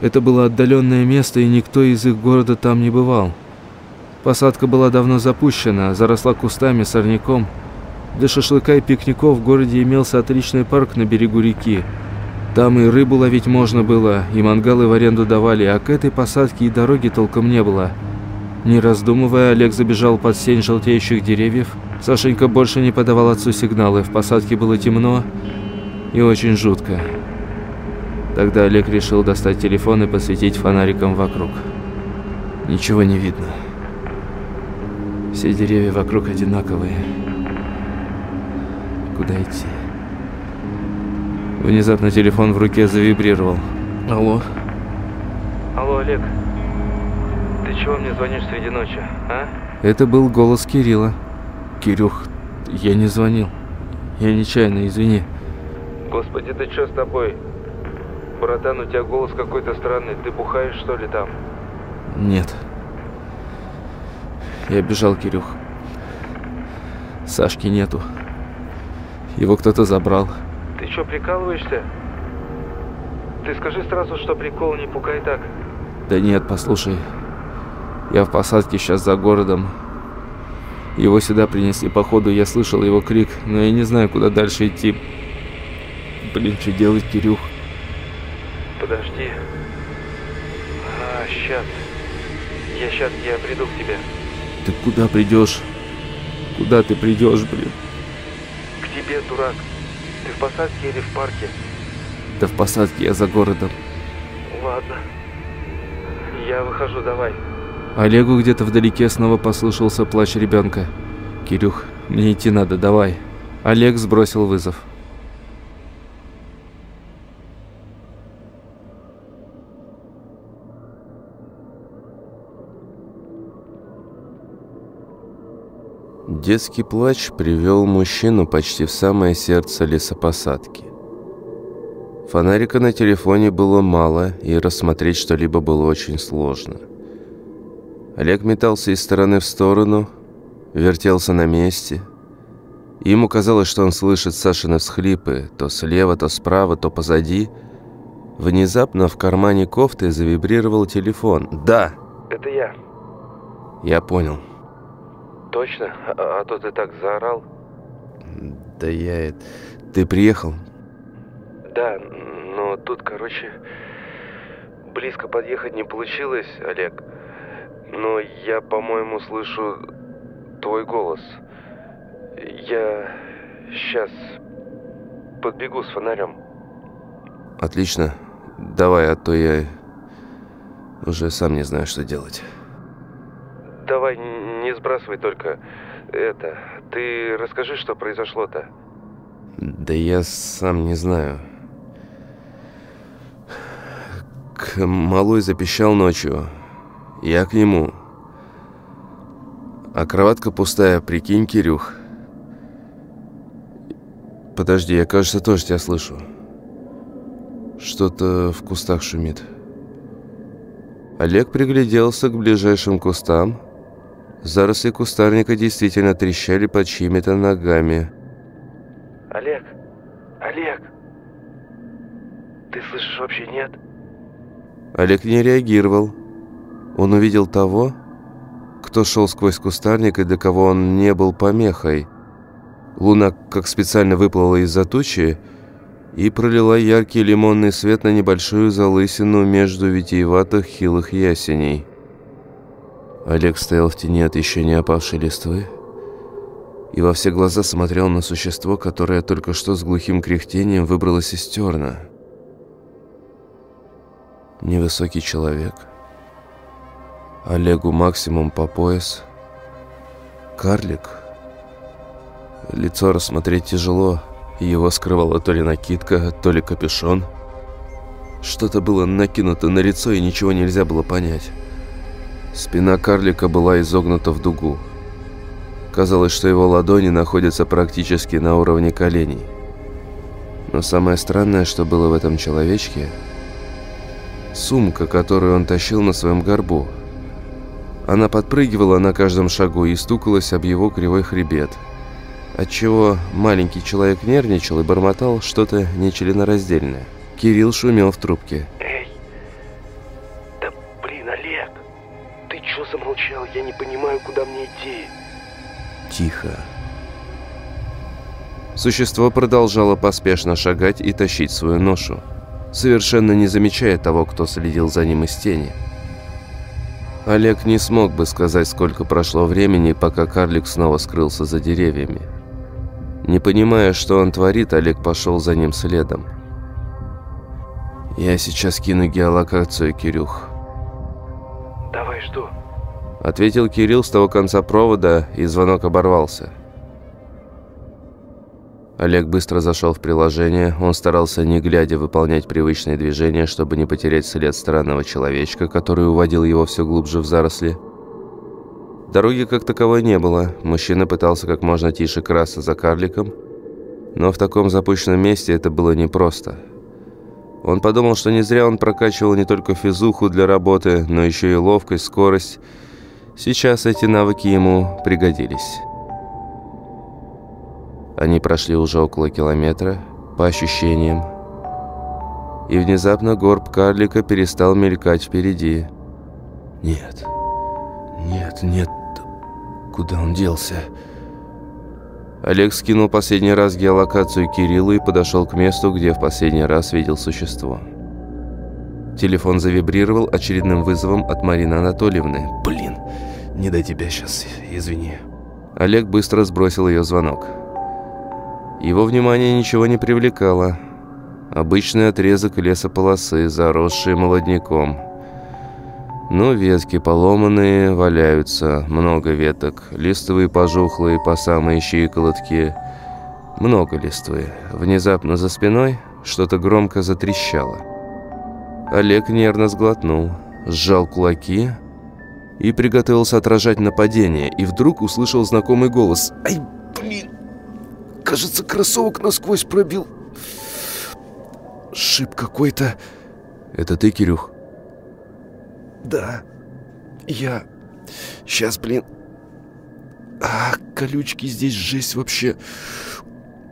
Это было отдаленное место, и никто из их города там не бывал. Посадка была давно запущена, заросла кустами, сорняком. Для шашлыка и пикников в городе имелся отличный парк на берегу реки – там и рыбу ловить можно было, и мангалы в аренду давали, а к этой посадке и дороги толком не было. Не раздумывая, Олег забежал под сень желтеющих деревьев. Сашенька больше не подавал отцу сигналы, в посадке было темно и очень жутко. Тогда Олег решил достать телефон и посветить фонариком вокруг. Ничего не видно. Все деревья вокруг одинаковые. Куда идти? Внезапно телефон в руке завибрировал. Алло? Алло, Олег. Ты чего мне звонишь среди ночи, а? Это был голос Кирилла. Кирюх, я не звонил. Я нечаянно, извини. Господи, да что с тобой? Братан, у тебя голос какой-то странный. Ты бухаешь, что ли, там? Нет. Я бежал, Кирюх. Сашки нету. Его кто-то забрал. Ты что, прикалываешься? Ты скажи сразу, что прикол, не пугай так. Да нет, послушай. Я в посадке сейчас за городом. Его сюда принесли походу, я слышал его крик, но я не знаю, куда дальше идти. Блин, что делать, Кирюх? Подожди. А, сейчас. Я сейчас, я приду к тебе. Ты куда придешь? Куда ты придешь, блин? К тебе, дурак. Ты в посадке или в парке? Да в посадке я за городом. Ладно. Я выхожу, давай. Олегу где-то вдалеке снова послышался плач ребенка. «Кирюх, мне идти надо, давай». Олег сбросил вызов. Детский плач привел мужчину почти в самое сердце лесопосадки. Фонарика на телефоне было мало, и рассмотреть что-либо было очень сложно. Олег метался из стороны в сторону, вертелся на месте. Ему казалось, что он слышит Сашины всхлипы, то слева, то справа, то позади. Внезапно в кармане кофты завибрировал телефон. «Да!» Это я. «Я понял». Точно? А, а то ты так заорал. «Да я... Ты приехал?» Да, но тут, короче, близко подъехать не получилось, Олег. Но я, по-моему, слышу твой голос. Я сейчас подбегу с фонарем. «Отлично. Давай, а то я уже сам не знаю, что делать». Давай, не сбрасывай только это. Ты расскажи, что произошло-то. Да я сам не знаю. К малой запищал ночью. Я к нему. А кроватка пустая, прикинь, Кирюх. Подожди, я, кажется, тоже тебя слышу. Что-то в кустах шумит. Олег пригляделся к ближайшим кустам. Заросли кустарника действительно трещали под чьими-то ногами. Олег! Олег! Ты слышишь вообще нет? Олег не реагировал. Он увидел того, кто шел сквозь кустарник и для кого он не был помехой. Луна как специально выплыла из-за тучи и пролила яркий лимонный свет на небольшую залысину между витиеватых хилых ясеней. Олег стоял в тени от еще не опавшей листвы и во все глаза смотрел на существо, которое только что с глухим кряхтением выбралось из терна. Невысокий человек. Олегу максимум по пояс. Карлик. Лицо рассмотреть тяжело, его скрывала то ли накидка, то ли капюшон. Что-то было накинуто на лицо, и ничего нельзя было понять. Спина карлика была изогнута в дугу. Казалось, что его ладони находятся практически на уровне коленей. Но самое странное, что было в этом человечке – сумка, которую он тащил на своем горбу. Она подпрыгивала на каждом шагу и стукалась об его кривой хребет, отчего маленький человек нервничал и бормотал что-то нечленораздельное. Кирилл шумел в трубке. Куда мне идти. Тихо. Существо продолжало поспешно шагать и тащить свою ношу, совершенно не замечая того, кто следил за ним из тени. Олег не смог бы сказать, сколько прошло времени, пока карлик снова скрылся за деревьями. Не понимая, что он творит, Олег пошел за ним следом. «Я сейчас кину геолокацию, Кирюх», Давай, жду. Ответил Кирилл с того конца провода, и звонок оборвался. Олег быстро зашел в приложение. Он старался, не глядя, выполнять привычные движения, чтобы не потерять след странного человечка, который уводил его все глубже в заросли. Дороги как таковой не было. Мужчина пытался как можно тише красться за карликом. Но в таком запущенном месте это было непросто. Он подумал, что не зря он прокачивал не только физуху для работы, но еще и ловкость, скорость. Сейчас эти навыки ему пригодились. Они прошли уже около километра, по ощущениям. И внезапно горб карлика перестал мелькать впереди. Нет, нет, нет, куда он делся? Олег скинул последний раз геолокацию Кириллу и подошел к месту, где в последний раз видел существо. Телефон завибрировал очередным вызовом от Марины Анатольевны. «Блин, не до тебя сейчас, извини». Олег быстро сбросил ее звонок. Его внимание ничего не привлекало. Обычный отрезок лесополосы, заросший молодняком – но ветки поломанные валяются, много веток, листовые пожухлые по самые щиколотки. Много листвы. Внезапно за спиной что-то громко затрещало. Олег нервно сглотнул, сжал кулаки и приготовился отражать нападение, и вдруг услышал знакомый голос. «Ай, блин! Кажется, кроссовок насквозь пробил. Шип какой-то...» «Это ты, Кирюх?» Да, я... Сейчас, блин... А, колючки здесь жесть вообще.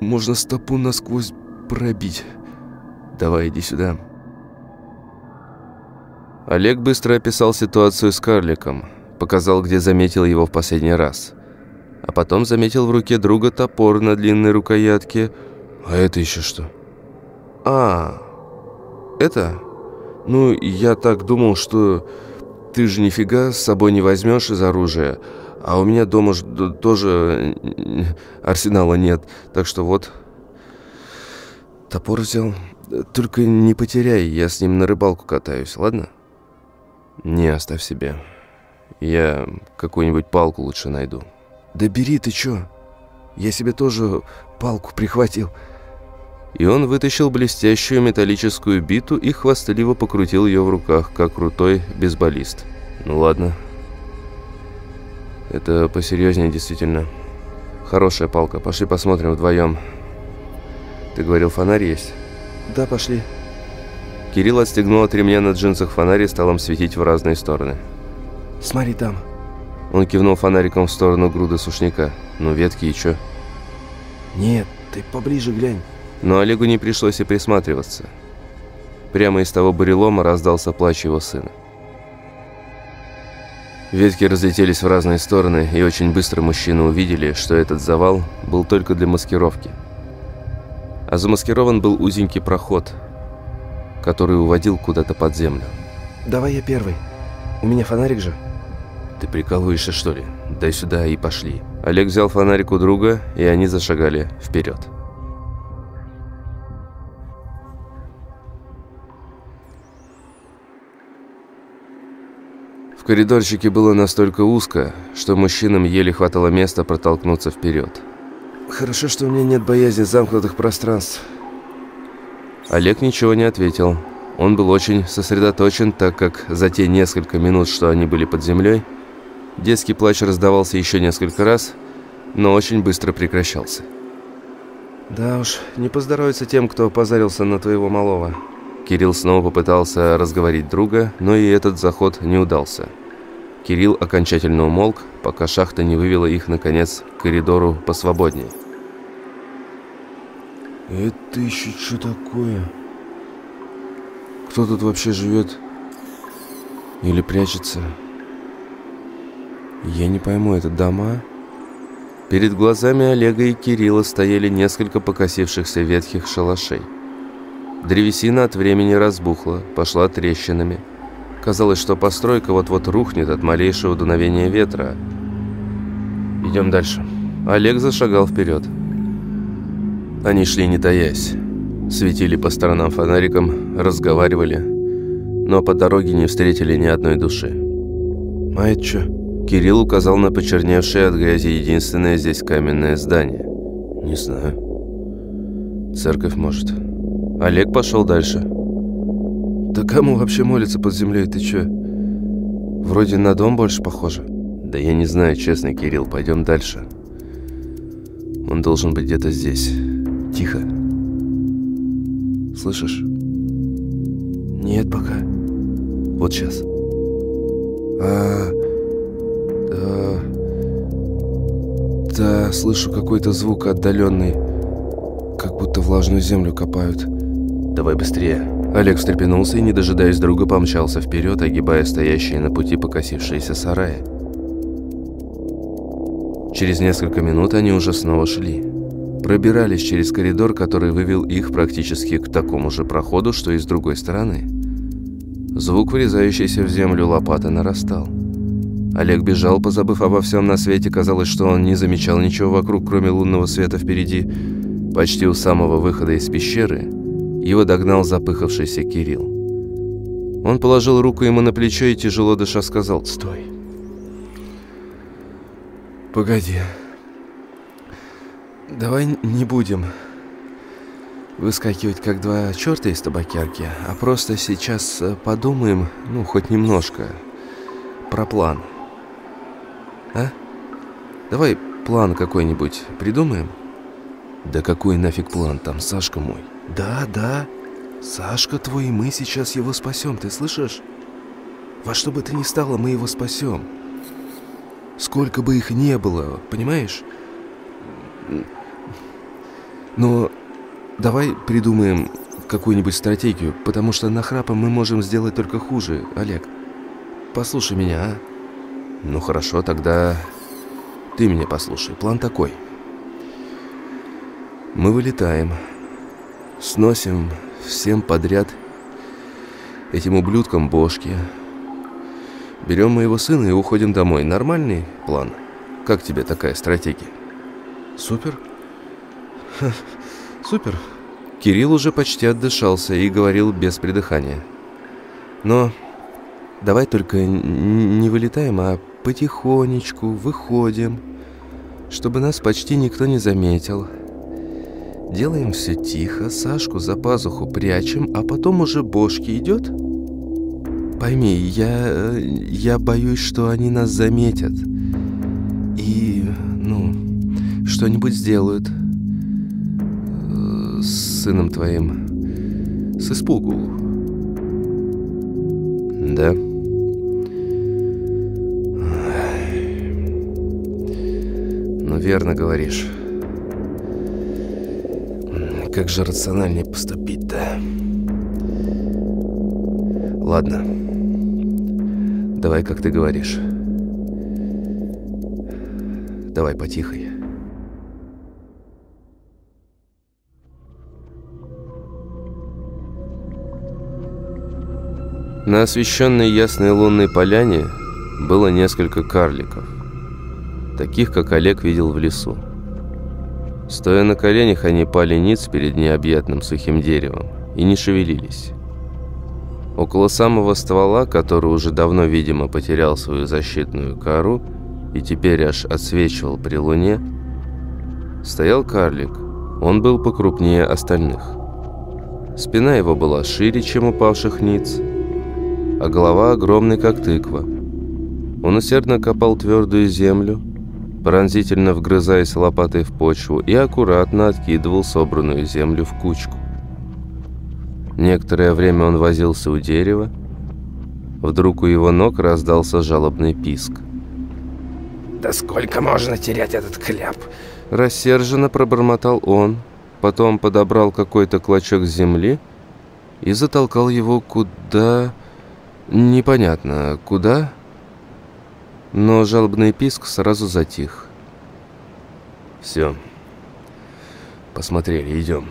Можно стопу насквозь пробить. Давай, иди сюда. Олег быстро описал ситуацию с карликом. Показал, где заметил его в последний раз. А потом заметил в руке друга топор на длинной рукоятке. А это еще что? А, это... Ну, я так думал, что ты же нифига с собой не возьмешь из оружия, а у меня дома тоже арсенала нет, так что вот... Топор взял. Только не потеряй, я с ним на рыбалку катаюсь, ладно? Не, оставь себе. Я какую-нибудь палку лучше найду. Да бери, ты чё? Я себе тоже палку прихватил и он вытащил блестящую металлическую биту и хвастливо покрутил ее в руках, как крутой бейсболист. «Ну ладно. Это посерьезнее, действительно. Хорошая палка. Пошли посмотрим вдвоем. Ты говорил, фонарь есть?» «Да, пошли». Кирилл отстегнул от ремня на джинсах фонарь и стал им светить в разные стороны. «Смотри там». Он кивнул фонариком в сторону груды сушняка. «Ну, ветки и чё?» «Нет, ты поближе глянь». Но Олегу не пришлось и присматриваться. Прямо из того бурелома раздался плач его сына. Ветки разлетелись в разные стороны, и очень быстро мужчины увидели, что этот завал был только для маскировки. А замаскирован был узенький проход, который уводил куда-то под землю. «Давай я первый. У меня фонарик же». «Ты прикалываешься, что ли? Дай сюда и пошли». Олег взял фонарик у друга, и они зашагали вперед. коридорчике было настолько узко, что мужчинам еле хватало места протолкнуться вперед. «Хорошо, что у меня нет боязни замкнутых пространств». Олег ничего не ответил. Он был очень сосредоточен, так как за те несколько минут, что они были под землей, детский плач раздавался еще несколько раз, но очень быстро прекращался. «Да уж, не поздоровится тем, кто позарился на твоего малого». Кирилл снова попытался разговорить друга, но и этот заход не удался. Кирилл окончательно умолк, пока шахта не вывела их, наконец, к коридору посвободнее. «Это еще что такое? Кто тут вообще живет? Или прячется? Я не пойму, это дома?» Перед глазами Олега и Кирилла стояли несколько покосившихся ветхих шалашей. Древесина от времени разбухла, пошла трещинами. Казалось, что постройка вот-вот рухнет от малейшего дуновения ветра. Идем дальше. Олег зашагал вперед. Они шли не таясь. Светили по сторонам фонариком, разговаривали, но по дороге не встретили ни одной души. «А это что?» Кирилл указал на почерневшее от грязи единственное здесь каменное здание. «Не знаю. Церковь, может». Олег пошел дальше. «Да кому вообще молится под землей, ты чё? Вроде на дом больше похоже». «Да я не знаю, честно, Кирилл, пойдем дальше. Он должен быть где-то здесь». Тихо. Слышишь? Нет пока. Вот сейчас. А, да, да, слышу какой-то звук отдаленный, как будто влажную землю копают. Давай быстрее. Олег встрепенулся и, не дожидаясь друга, помчался вперед, огибая стоящие на пути покосившиеся сараи. Через несколько минут они уже снова шли. Пробирались через коридор, который вывел их практически к такому же проходу, что и с другой стороны. Звук врезающейся в землю лопаты нарастал. Олег бежал, позабыв обо всем на свете. Казалось, что он не замечал ничего вокруг, кроме лунного света впереди. Почти у самого выхода из пещеры его догнал запыхавшийся Кирилл. Он положил руку ему на плечо и, тяжело дыша, сказал «Стой». «Погоди. Давай не будем выскакивать, как два черта из табакерки, а просто сейчас э, подумаем, ну, хоть немножко, про план. А? Давай план какой-нибудь придумаем?» «Да какой нафиг план там, Сашка мой?» «Да, да, Сашка твой, и мы сейчас его спасем, ты слышишь? Во что бы то ни стало, мы его спасем. Сколько бы их не было, понимаешь? Но давай придумаем какую-нибудь стратегию, потому что нахрапом мы можем сделать только хуже, Олег. Послушай меня, а? Ну хорошо, тогда ты меня послушай. План такой. Мы вылетаем, сносим всем подряд этим ублюдкам бошки. Берем моего сына и уходим домой. Нормальный план? Как тебе такая стратегия? Супер. Супер. Кирилл уже почти отдышался и говорил без придыхания. Но давай только не вылетаем, а потихонечку выходим, чтобы нас почти никто не заметил. Делаем все тихо, Сашку за пазуху прячем, а потом уже бошки идет. Пойми, я... я боюсь, что они нас заметят. И, ну, что-нибудь сделают. С сыном твоим. С испугу. Да. Ну, верно говоришь. Как же рациональнее поступить-то? Ладно. Давай, как ты говоришь. Давай потихой. На освещенной ясной лунной поляне было несколько карликов, таких, как Олег видел в лесу. Стоя на коленях, они пали ниц перед необъятным сухим деревом и не шевелились. Около самого ствола, который уже давно, видимо, потерял свою защитную кору и теперь аж отсвечивал при луне, стоял карлик. Он был покрупнее остальных. Спина его была шире, чем у павших ниц, а голова огромной, как тыква. Он усердно копал твердую землю, пронзительно вгрызаясь лопатой в почву и аккуратно откидывал собранную землю в кучку. Некоторое время он возился у дерева. Вдруг у его ног раздался жалобный писк. «Да сколько можно терять этот кляп?» Рассерженно пробормотал он, потом подобрал какой-то клочок земли и затолкал его куда... Непонятно, куда? но жалобный писк сразу затих. «Все. Посмотрели, идем».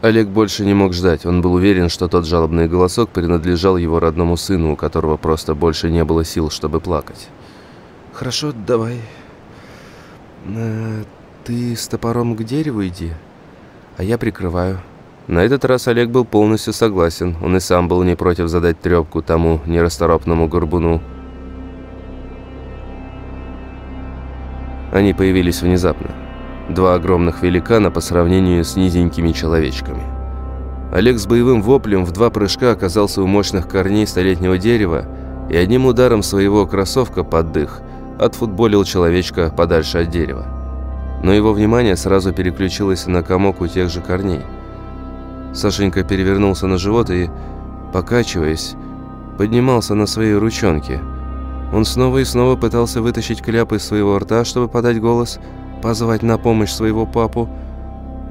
Олег больше не мог ждать. Он был уверен, что тот жалобный голосок принадлежал его родному сыну, у которого просто больше не было сил, чтобы плакать. «Хорошо, давай. Э, ты с топором к дереву иди, а я прикрываю». На этот раз Олег был полностью согласен. Он и сам был не против задать трепку тому нерасторопному горбуну. Они появились внезапно. Два огромных великана по сравнению с низенькими человечками. Олег с боевым воплем в два прыжка оказался у мощных корней столетнего дерева и одним ударом своего кроссовка под дых отфутболил человечка подальше от дерева. но его внимание сразу переключилось на комок у тех же корней. Сашенька перевернулся на живот и, покачиваясь, поднимался на свои ручонки. Он снова и снова пытался вытащить кляп из своего рта, чтобы подать голос, позвать на помощь своего папу.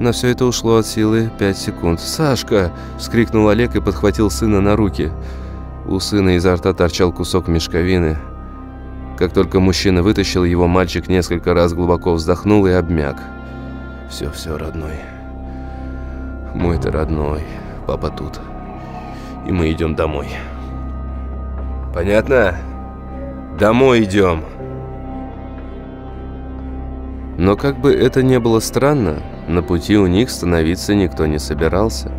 На все это ушло от силы 5 секунд. «Сашка!» – вскрикнул Олег и подхватил сына на руки. У сына изо рта торчал кусок мешковины. Как только мужчина вытащил его, мальчик несколько раз глубоко вздохнул и обмяк. «Все, все, родной. Мой ты родной. Папа тут. И мы идем домой». «Понятно? Домой идем!» Но как бы это ни было странно, на пути у них становиться никто не собирался.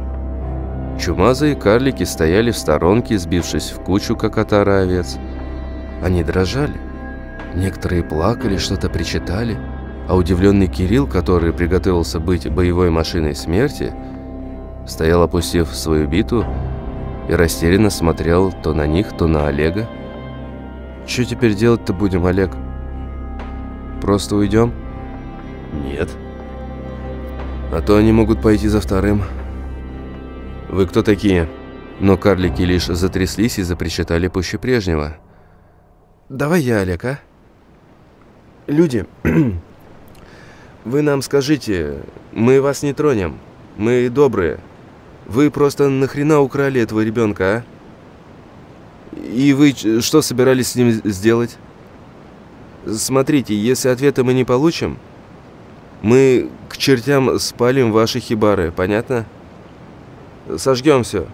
Чумазые карлики стояли в сторонке, сбившись в кучу, как отара овец. Они дрожали. Некоторые плакали, что-то причитали, а удивленный Кирилл, который приготовился быть боевой машиной смерти, стоял, опустив свою биту, и растерянно смотрел то на них, то на Олега. «Что теперь делать-то будем, Олег? Просто уйдем?» «Нет. А то они могут пойти за вторым». «Вы кто такие?» Но карлики лишь затряслись и запричитали пуще прежнего. «Давай я, Олег, а?» «Люди, вы нам скажите, мы вас не тронем, мы добрые». Вы просто нахрена украли этого ребенка, а? И вы что собирались с ним сделать? Смотрите, если ответа мы не получим, мы к чертям спалим ваши хибары, понятно? Сожгем все.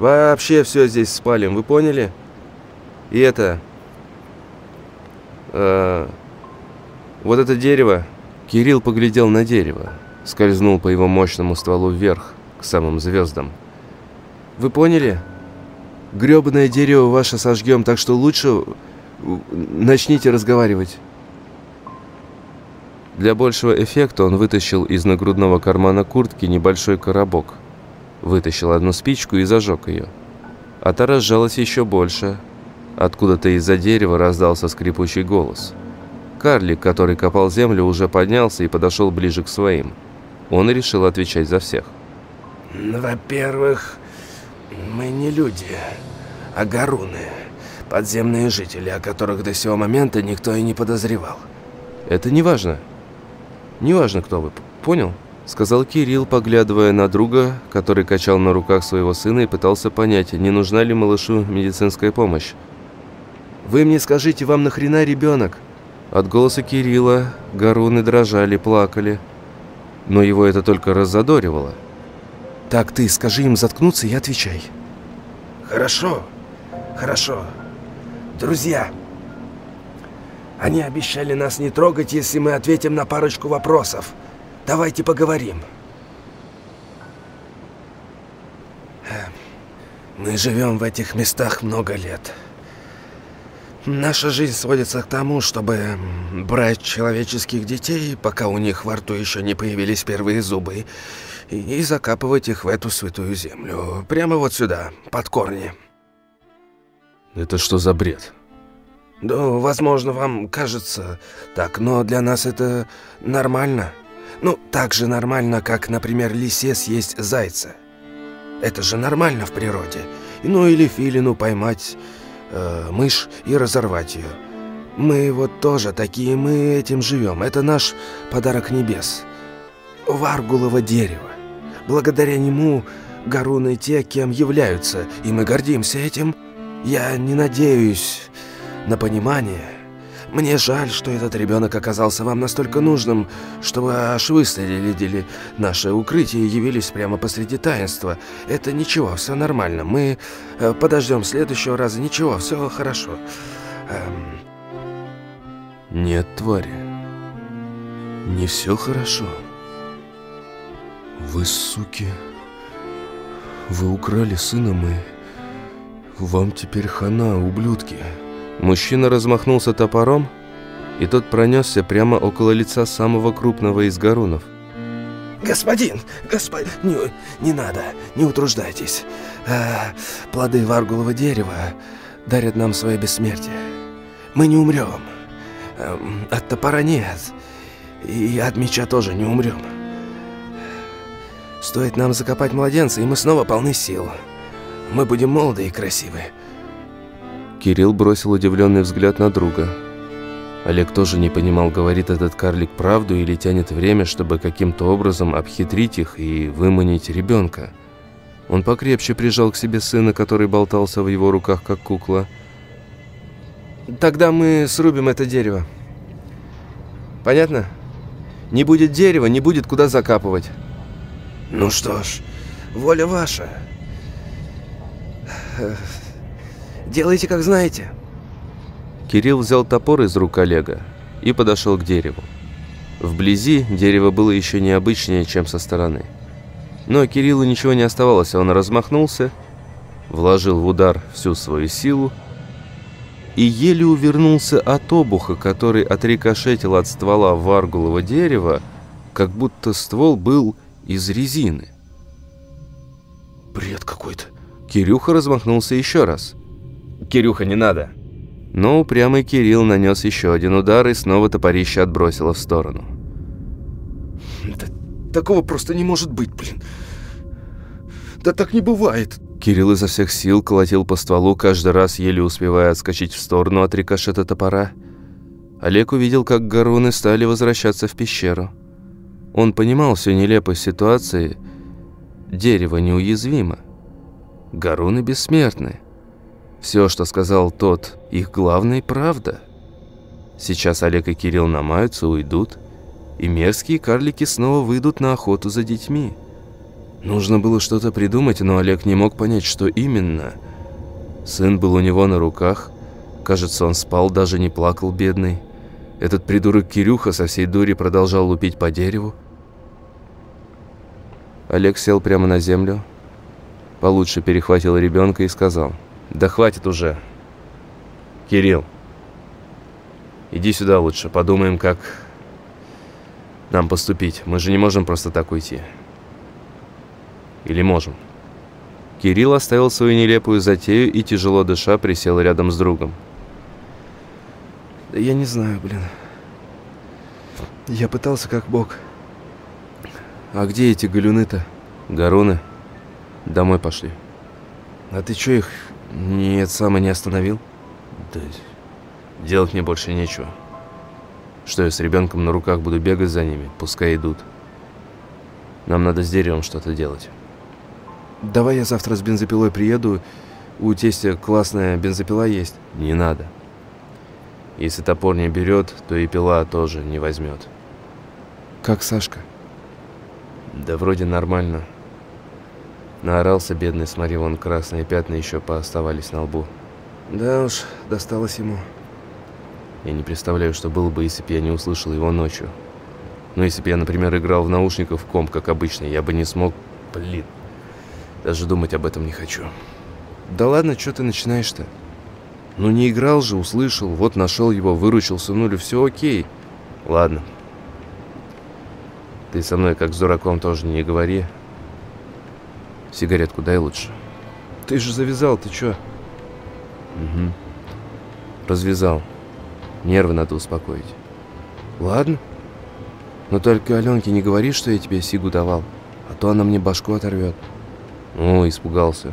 Вообще все здесь спалим, вы поняли? И это... Э, вот это дерево... Кирилл поглядел на дерево, скользнул по его мощному стволу вверх самым звездам. Вы поняли? Грёбаное дерево ваше сожгем, так что лучше начните разговаривать. Для большего эффекта он вытащил из нагрудного кармана куртки небольшой коробок. Вытащил одну спичку и зажег ее. А та разжалась еще больше. Откуда-то из-за дерева раздался скрипучий голос. Карлик, который копал землю, уже поднялся и подошел ближе к своим. Он решил отвечать за всех. Во-первых, мы не люди, а гаруны. Подземные жители, о которых до сего момента никто и не подозревал. Это не важно. Не важно, кто вы. Понял? Сказал Кирилл, поглядывая на друга, который качал на руках своего сына и пытался понять, не нужна ли малышу медицинская помощь. «Вы мне скажите, вам нахрена ребенок?» От голоса Кирилла гаруны дрожали, плакали. Но его это только раззадоривало. Так ты скажи им заткнуться и отвечай. Хорошо, хорошо. Друзья, они обещали нас не трогать, если мы ответим на парочку вопросов. Давайте поговорим. Мы живем в этих местах много лет. Наша жизнь сводится к тому, чтобы брать человеческих детей, пока у них во рту еще не появились первые зубы, и закапывать их в эту святую землю. Прямо вот сюда, под корни. Это что за бред? Ну, возможно, вам кажется так, но для нас это нормально. Ну, так же нормально, как, например, лисе съесть зайца. Это же нормально в природе. Ну, или филину поймать э, мышь и разорвать ее. Мы вот тоже такие, мы этим живем. Это наш подарок небес. Варгулово дерево. Благодаря нему Гаруны те, кем являются, и мы гордимся этим. Я не надеюсь на понимание. Мне жаль, что этот ребенок оказался вам настолько нужным, что вы аж выследили наше укрытие и явились прямо посреди таинства. Это ничего, все нормально. Мы э, подождем следующего раза. Ничего, все хорошо. Эм... Нет, твари. Не все хорошо. Вы, суки, вы украли сына мы. Вам теперь хана, ублюдки. Мужчина размахнулся топором, и тот пронесся прямо около лица самого крупного из гарунов. «Господин, господин, не, не надо, не утруждайтесь. А, плоды варгулова дерева дарят нам свое бессмертие. Мы не умрем. А, от топора нет. И от меча тоже не умрем. Стоит нам закопать младенца, и мы снова полны сил. Мы будем молоды и красивы. Кирилл бросил удивленный взгляд на друга. Олег тоже не понимал, говорит этот карлик правду или тянет время, чтобы каким-то образом обхитрить их и выманить ребенка. Он покрепче прижал к себе сына, который болтался в его руках, как кукла. «Тогда мы срубим это дерево. Понятно? Не будет дерева, не будет куда закапывать». Ну что ж, воля ваша. Делайте, как знаете. Кирилл взял топор из рук Олега и подошел к дереву. Вблизи дерево было еще необычнее, чем со стороны. Но Кириллу ничего не оставалось, он размахнулся, вложил в удар всю свою силу и еле увернулся от обуха, который отрикошетил от ствола варгулого дерева, как будто ствол был из резины. Бред какой-то. Кирюха размахнулся еще раз. «Кирюха, не надо!» Но упрямый Кирилл нанес еще один удар и снова топорище отбросило в сторону. Да, такого просто не может быть, блин. Да так не бывает. Кирилл изо всех сил колотил по стволу, каждый раз еле успевая отскочить в сторону от рикошета топора. Олег увидел, как горуны стали возвращаться в пещеру. Он понимал всю нелепость ситуации. Дерево неуязвимо. Горуны бессмертны. Все, что сказал тот, их главная правда. Сейчас Олег и Кирилл намаются, уйдут, и мерзкие карлики снова выйдут на охоту за детьми. Нужно было что-то придумать, но Олег не мог понять, что именно. Сын был у него на руках. Кажется, он спал, даже не плакал, бедный. Этот придурок Кирюха со всей дури продолжал лупить по дереву. Олег сел прямо на землю, получше перехватил ребенка и сказал – да хватит уже. Кирилл, иди сюда лучше, подумаем, как нам поступить. Мы же не можем просто так уйти. Или можем? Кирилл оставил свою нелепую затею и, тяжело дыша, присел рядом с другом. Я не знаю, блин. Я пытался как бог. А где эти галюны-то? Гаруны. Домой пошли. А ты чё их нет, сам и не остановил. Да делать мне больше нечего. Что я с ребенком на руках буду бегать за ними? Пускай идут. Нам надо с деревом что-то делать. Давай я завтра с бензопилой приеду. У тестя классная бензопила есть. Не надо. Если топор не берет, то и пила тоже не возьмет. Как Сашка? Да вроде нормально. Наорался бедный, смотри, вон красные пятна еще пооставались на лбу. Да уж, досталось ему. Я не представляю, что было бы, если бы я не услышал его ночью. Но если бы я, например, играл в наушниках в комп, как обычно, я бы не смог... Блин, даже думать об этом не хочу. Да ладно, что ты начинаешь-то? Ну не играл же, услышал, вот нашел его, выручил, сынулю, все окей. Ладно. Ты со мной как с дураком тоже не говори. Сигаретку дай лучше. Ты же завязал, ты чё? Угу. Развязал. Нервы надо успокоить. Ладно. Но только Аленке не говори, что я тебе сигу давал, а то она мне башку оторвет. Ну, испугался.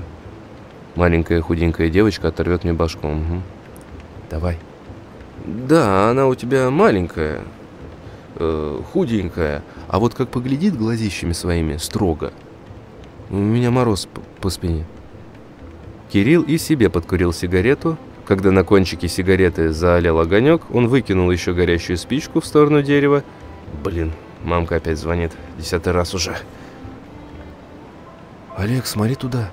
Маленькая худенькая девочка оторвет мне башку. Угу. Давай. Да, она у тебя маленькая, э, худенькая, а вот как поглядит глазищами своими строго – у меня мороз по спине. Кирилл и себе подкурил сигарету. Когда на кончике сигареты заолел огонек, он выкинул еще горящую спичку в сторону дерева. Блин, мамка опять звонит. Десятый раз уже. «Олег, смотри туда!»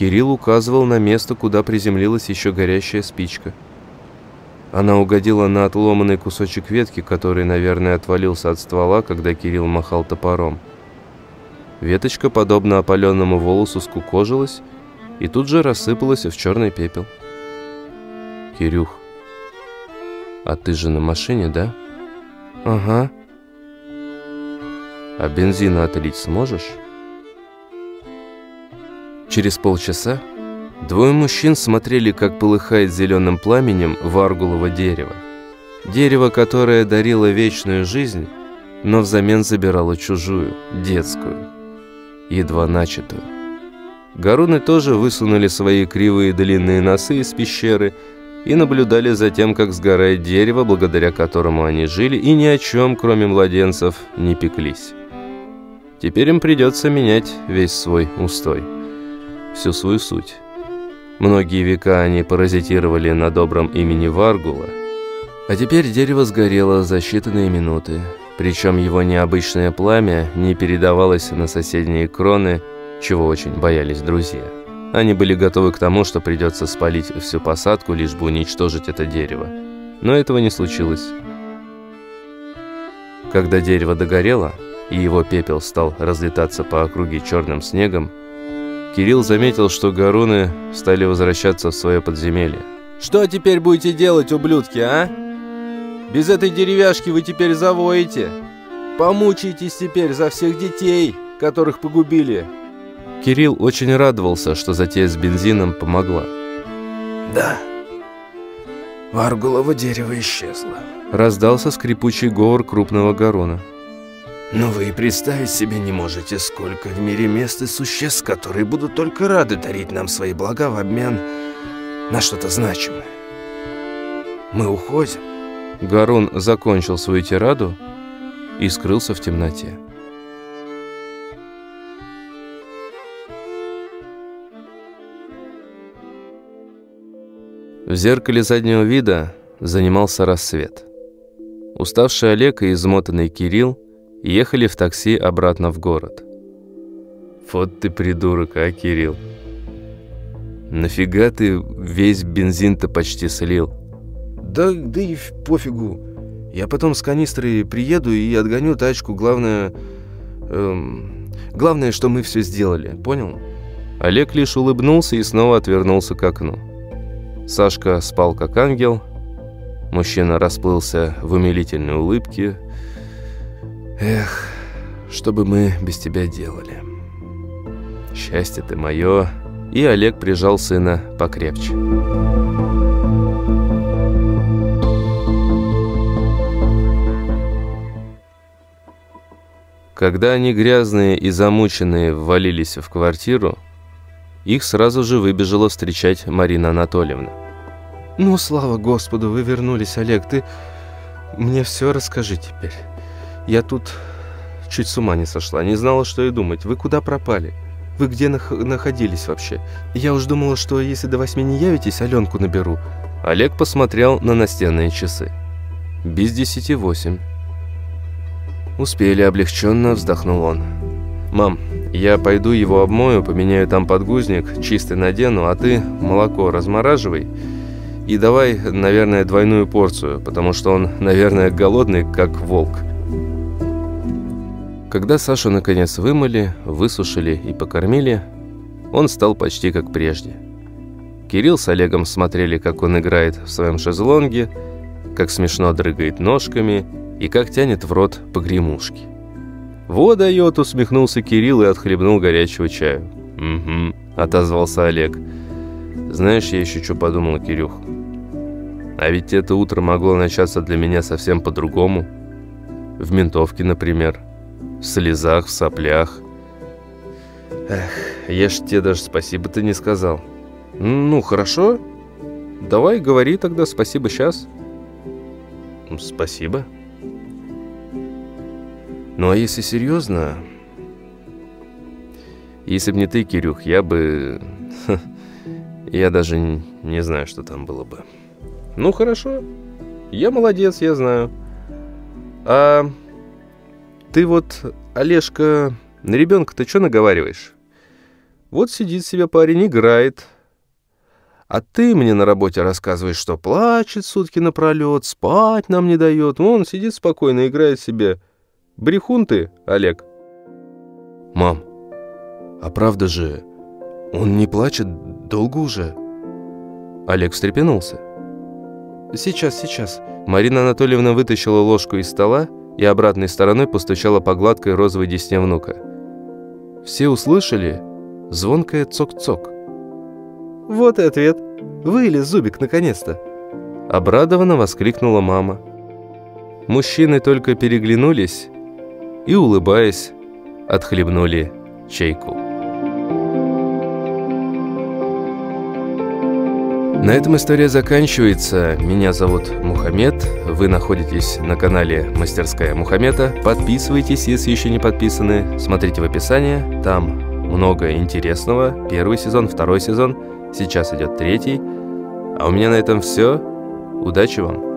Кирилл указывал на место, куда приземлилась еще горящая спичка. Она угодила на отломанный кусочек ветки, который, наверное, отвалился от ствола, когда Кирилл махал топором. Веточка, подобно опаленному волосу, скукожилась и тут же рассыпалась в черный пепел. «Кирюх, а ты же на машине, да?» «Ага». «А бензина отлить сможешь?» Через полчаса двое мужчин смотрели, как полыхает зеленым пламенем варгулово дерево. Дерево, которое дарило вечную жизнь, но взамен забирало чужую, детскую, едва начатую. Горуны тоже высунули свои кривые длинные носы из пещеры и наблюдали за тем, как сгорает дерево, благодаря которому они жили, и ни о чем, кроме младенцев, не пеклись. Теперь им придется менять весь свой устой, всю свою суть. Многие века они паразитировали на добром имени Варгула, а теперь дерево сгорело за считанные минуты, причем его необычное пламя не передавалось на соседние кроны, чего очень боялись друзья. Они были готовы к тому, что придется спалить всю посадку, лишь бы уничтожить это дерево. Но этого не случилось. Когда дерево догорело, и его пепел стал разлетаться по округе черным снегом, Кирилл заметил, что горуны стали возвращаться в свое подземелье. «Что теперь будете делать, ублюдки, а? Без этой деревяшки вы теперь завоете. Помучаетесь теперь за всех детей, которых погубили». Кирилл очень радовался, что затея с бензином помогла. Да, Варгулово дерево исчезло. Раздался скрипучий говор крупного горона. Но вы и представить себе не можете, сколько в мире мест и существ, которые будут только рады дарить нам свои блага в обмен на что-то значимое. Мы уходим. Гарон закончил свою тираду и скрылся в темноте. В зеркале заднего вида занимался рассвет. Уставший Олег и измотанный Кирилл ехали в такси обратно в город. «Вот ты придурок, а, Кирилл? Нафига ты весь бензин-то почти слил?» «Да, да и пофигу. Я потом с канистрой приеду и отгоню тачку. Главное... Эм, главное, что мы все сделали. Понял?» Олег лишь улыбнулся и снова отвернулся к окну. Сашка спал как ангел. Мужчина расплылся в умилительной улыбке. «Эх, что бы мы без тебя делали?» «Счастье ты мое!» И Олег прижал сына покрепче. Когда они грязные и замученные ввалились в квартиру, их сразу же выбежала встречать Марина Анатольевна. «Ну, слава Господу, вы вернулись, Олег. Ты мне все расскажи теперь. Я тут чуть с ума не сошла, не знала, что и думать. Вы куда пропали? Вы где нах находились вообще? Я уж думала, что если до восьми не явитесь, Аленку наберу». Олег посмотрел на настенные часы. Без десяти восемь. «Успели», облегченно вздохнул он. «Мам, я пойду его обмою, поменяю там подгузник, чистый надену, а ты молоко размораживай. И давай, наверное, двойную порцию, потому что он, наверное, голодный, как волк». Когда Сашу наконец вымыли, высушили и покормили, он стал почти как прежде. Кирилл с Олегом смотрели, как он играет в своем шезлонге, как смешно дрыгает ножками и как тянет в рот погремушки. «Во дает!» – усмехнулся Кирилл и отхлебнул горячего чаю. «Угу», – отозвался Олег. «Знаешь, я еще что подумал, Кирюх? А ведь это утро могло начаться для меня совсем по-другому. В ментовке, например. В слезах, в соплях. Эх, я ж тебе даже спасибо-то не сказал. Ну, хорошо. Давай говори тогда спасибо сейчас». «Спасибо». Ну а если серьезно... Если бы не ты, Кирюх, я бы... Я даже не знаю, что там было бы. Ну хорошо. Я молодец, я знаю. А ты вот, Олежка, на ребенка-то что наговариваешь? Вот сидит себе парень, играет. А ты мне на работе рассказываешь, что плачет сутки напролет, спать нам не дает. Он сидит спокойно, играет себе. Брехун ты, Олег. Мам, а правда же, он не плачет долго уже? Олег встрепенулся. Сейчас, сейчас. Марина Анатольевна вытащила ложку из стола и обратной стороной постучала по гладкой розовой десне внука. Все услышали звонкое цок-цок. «Вот и ответ. Вылез зубик наконец-то!» Обрадованно воскликнула мама. мужчины только переглянулись и, улыбаясь, отхлебнули чайку. На этом история заканчивается. Меня зовут Мухаммед. Вы находитесь на канале Мастерская Мухаммеда. Подписывайтесь, если еще не подписаны. Смотрите в описании. Там много интересного. Первый сезон, второй сезон. Сейчас идет третий. А у меня на этом все. Удачи вам!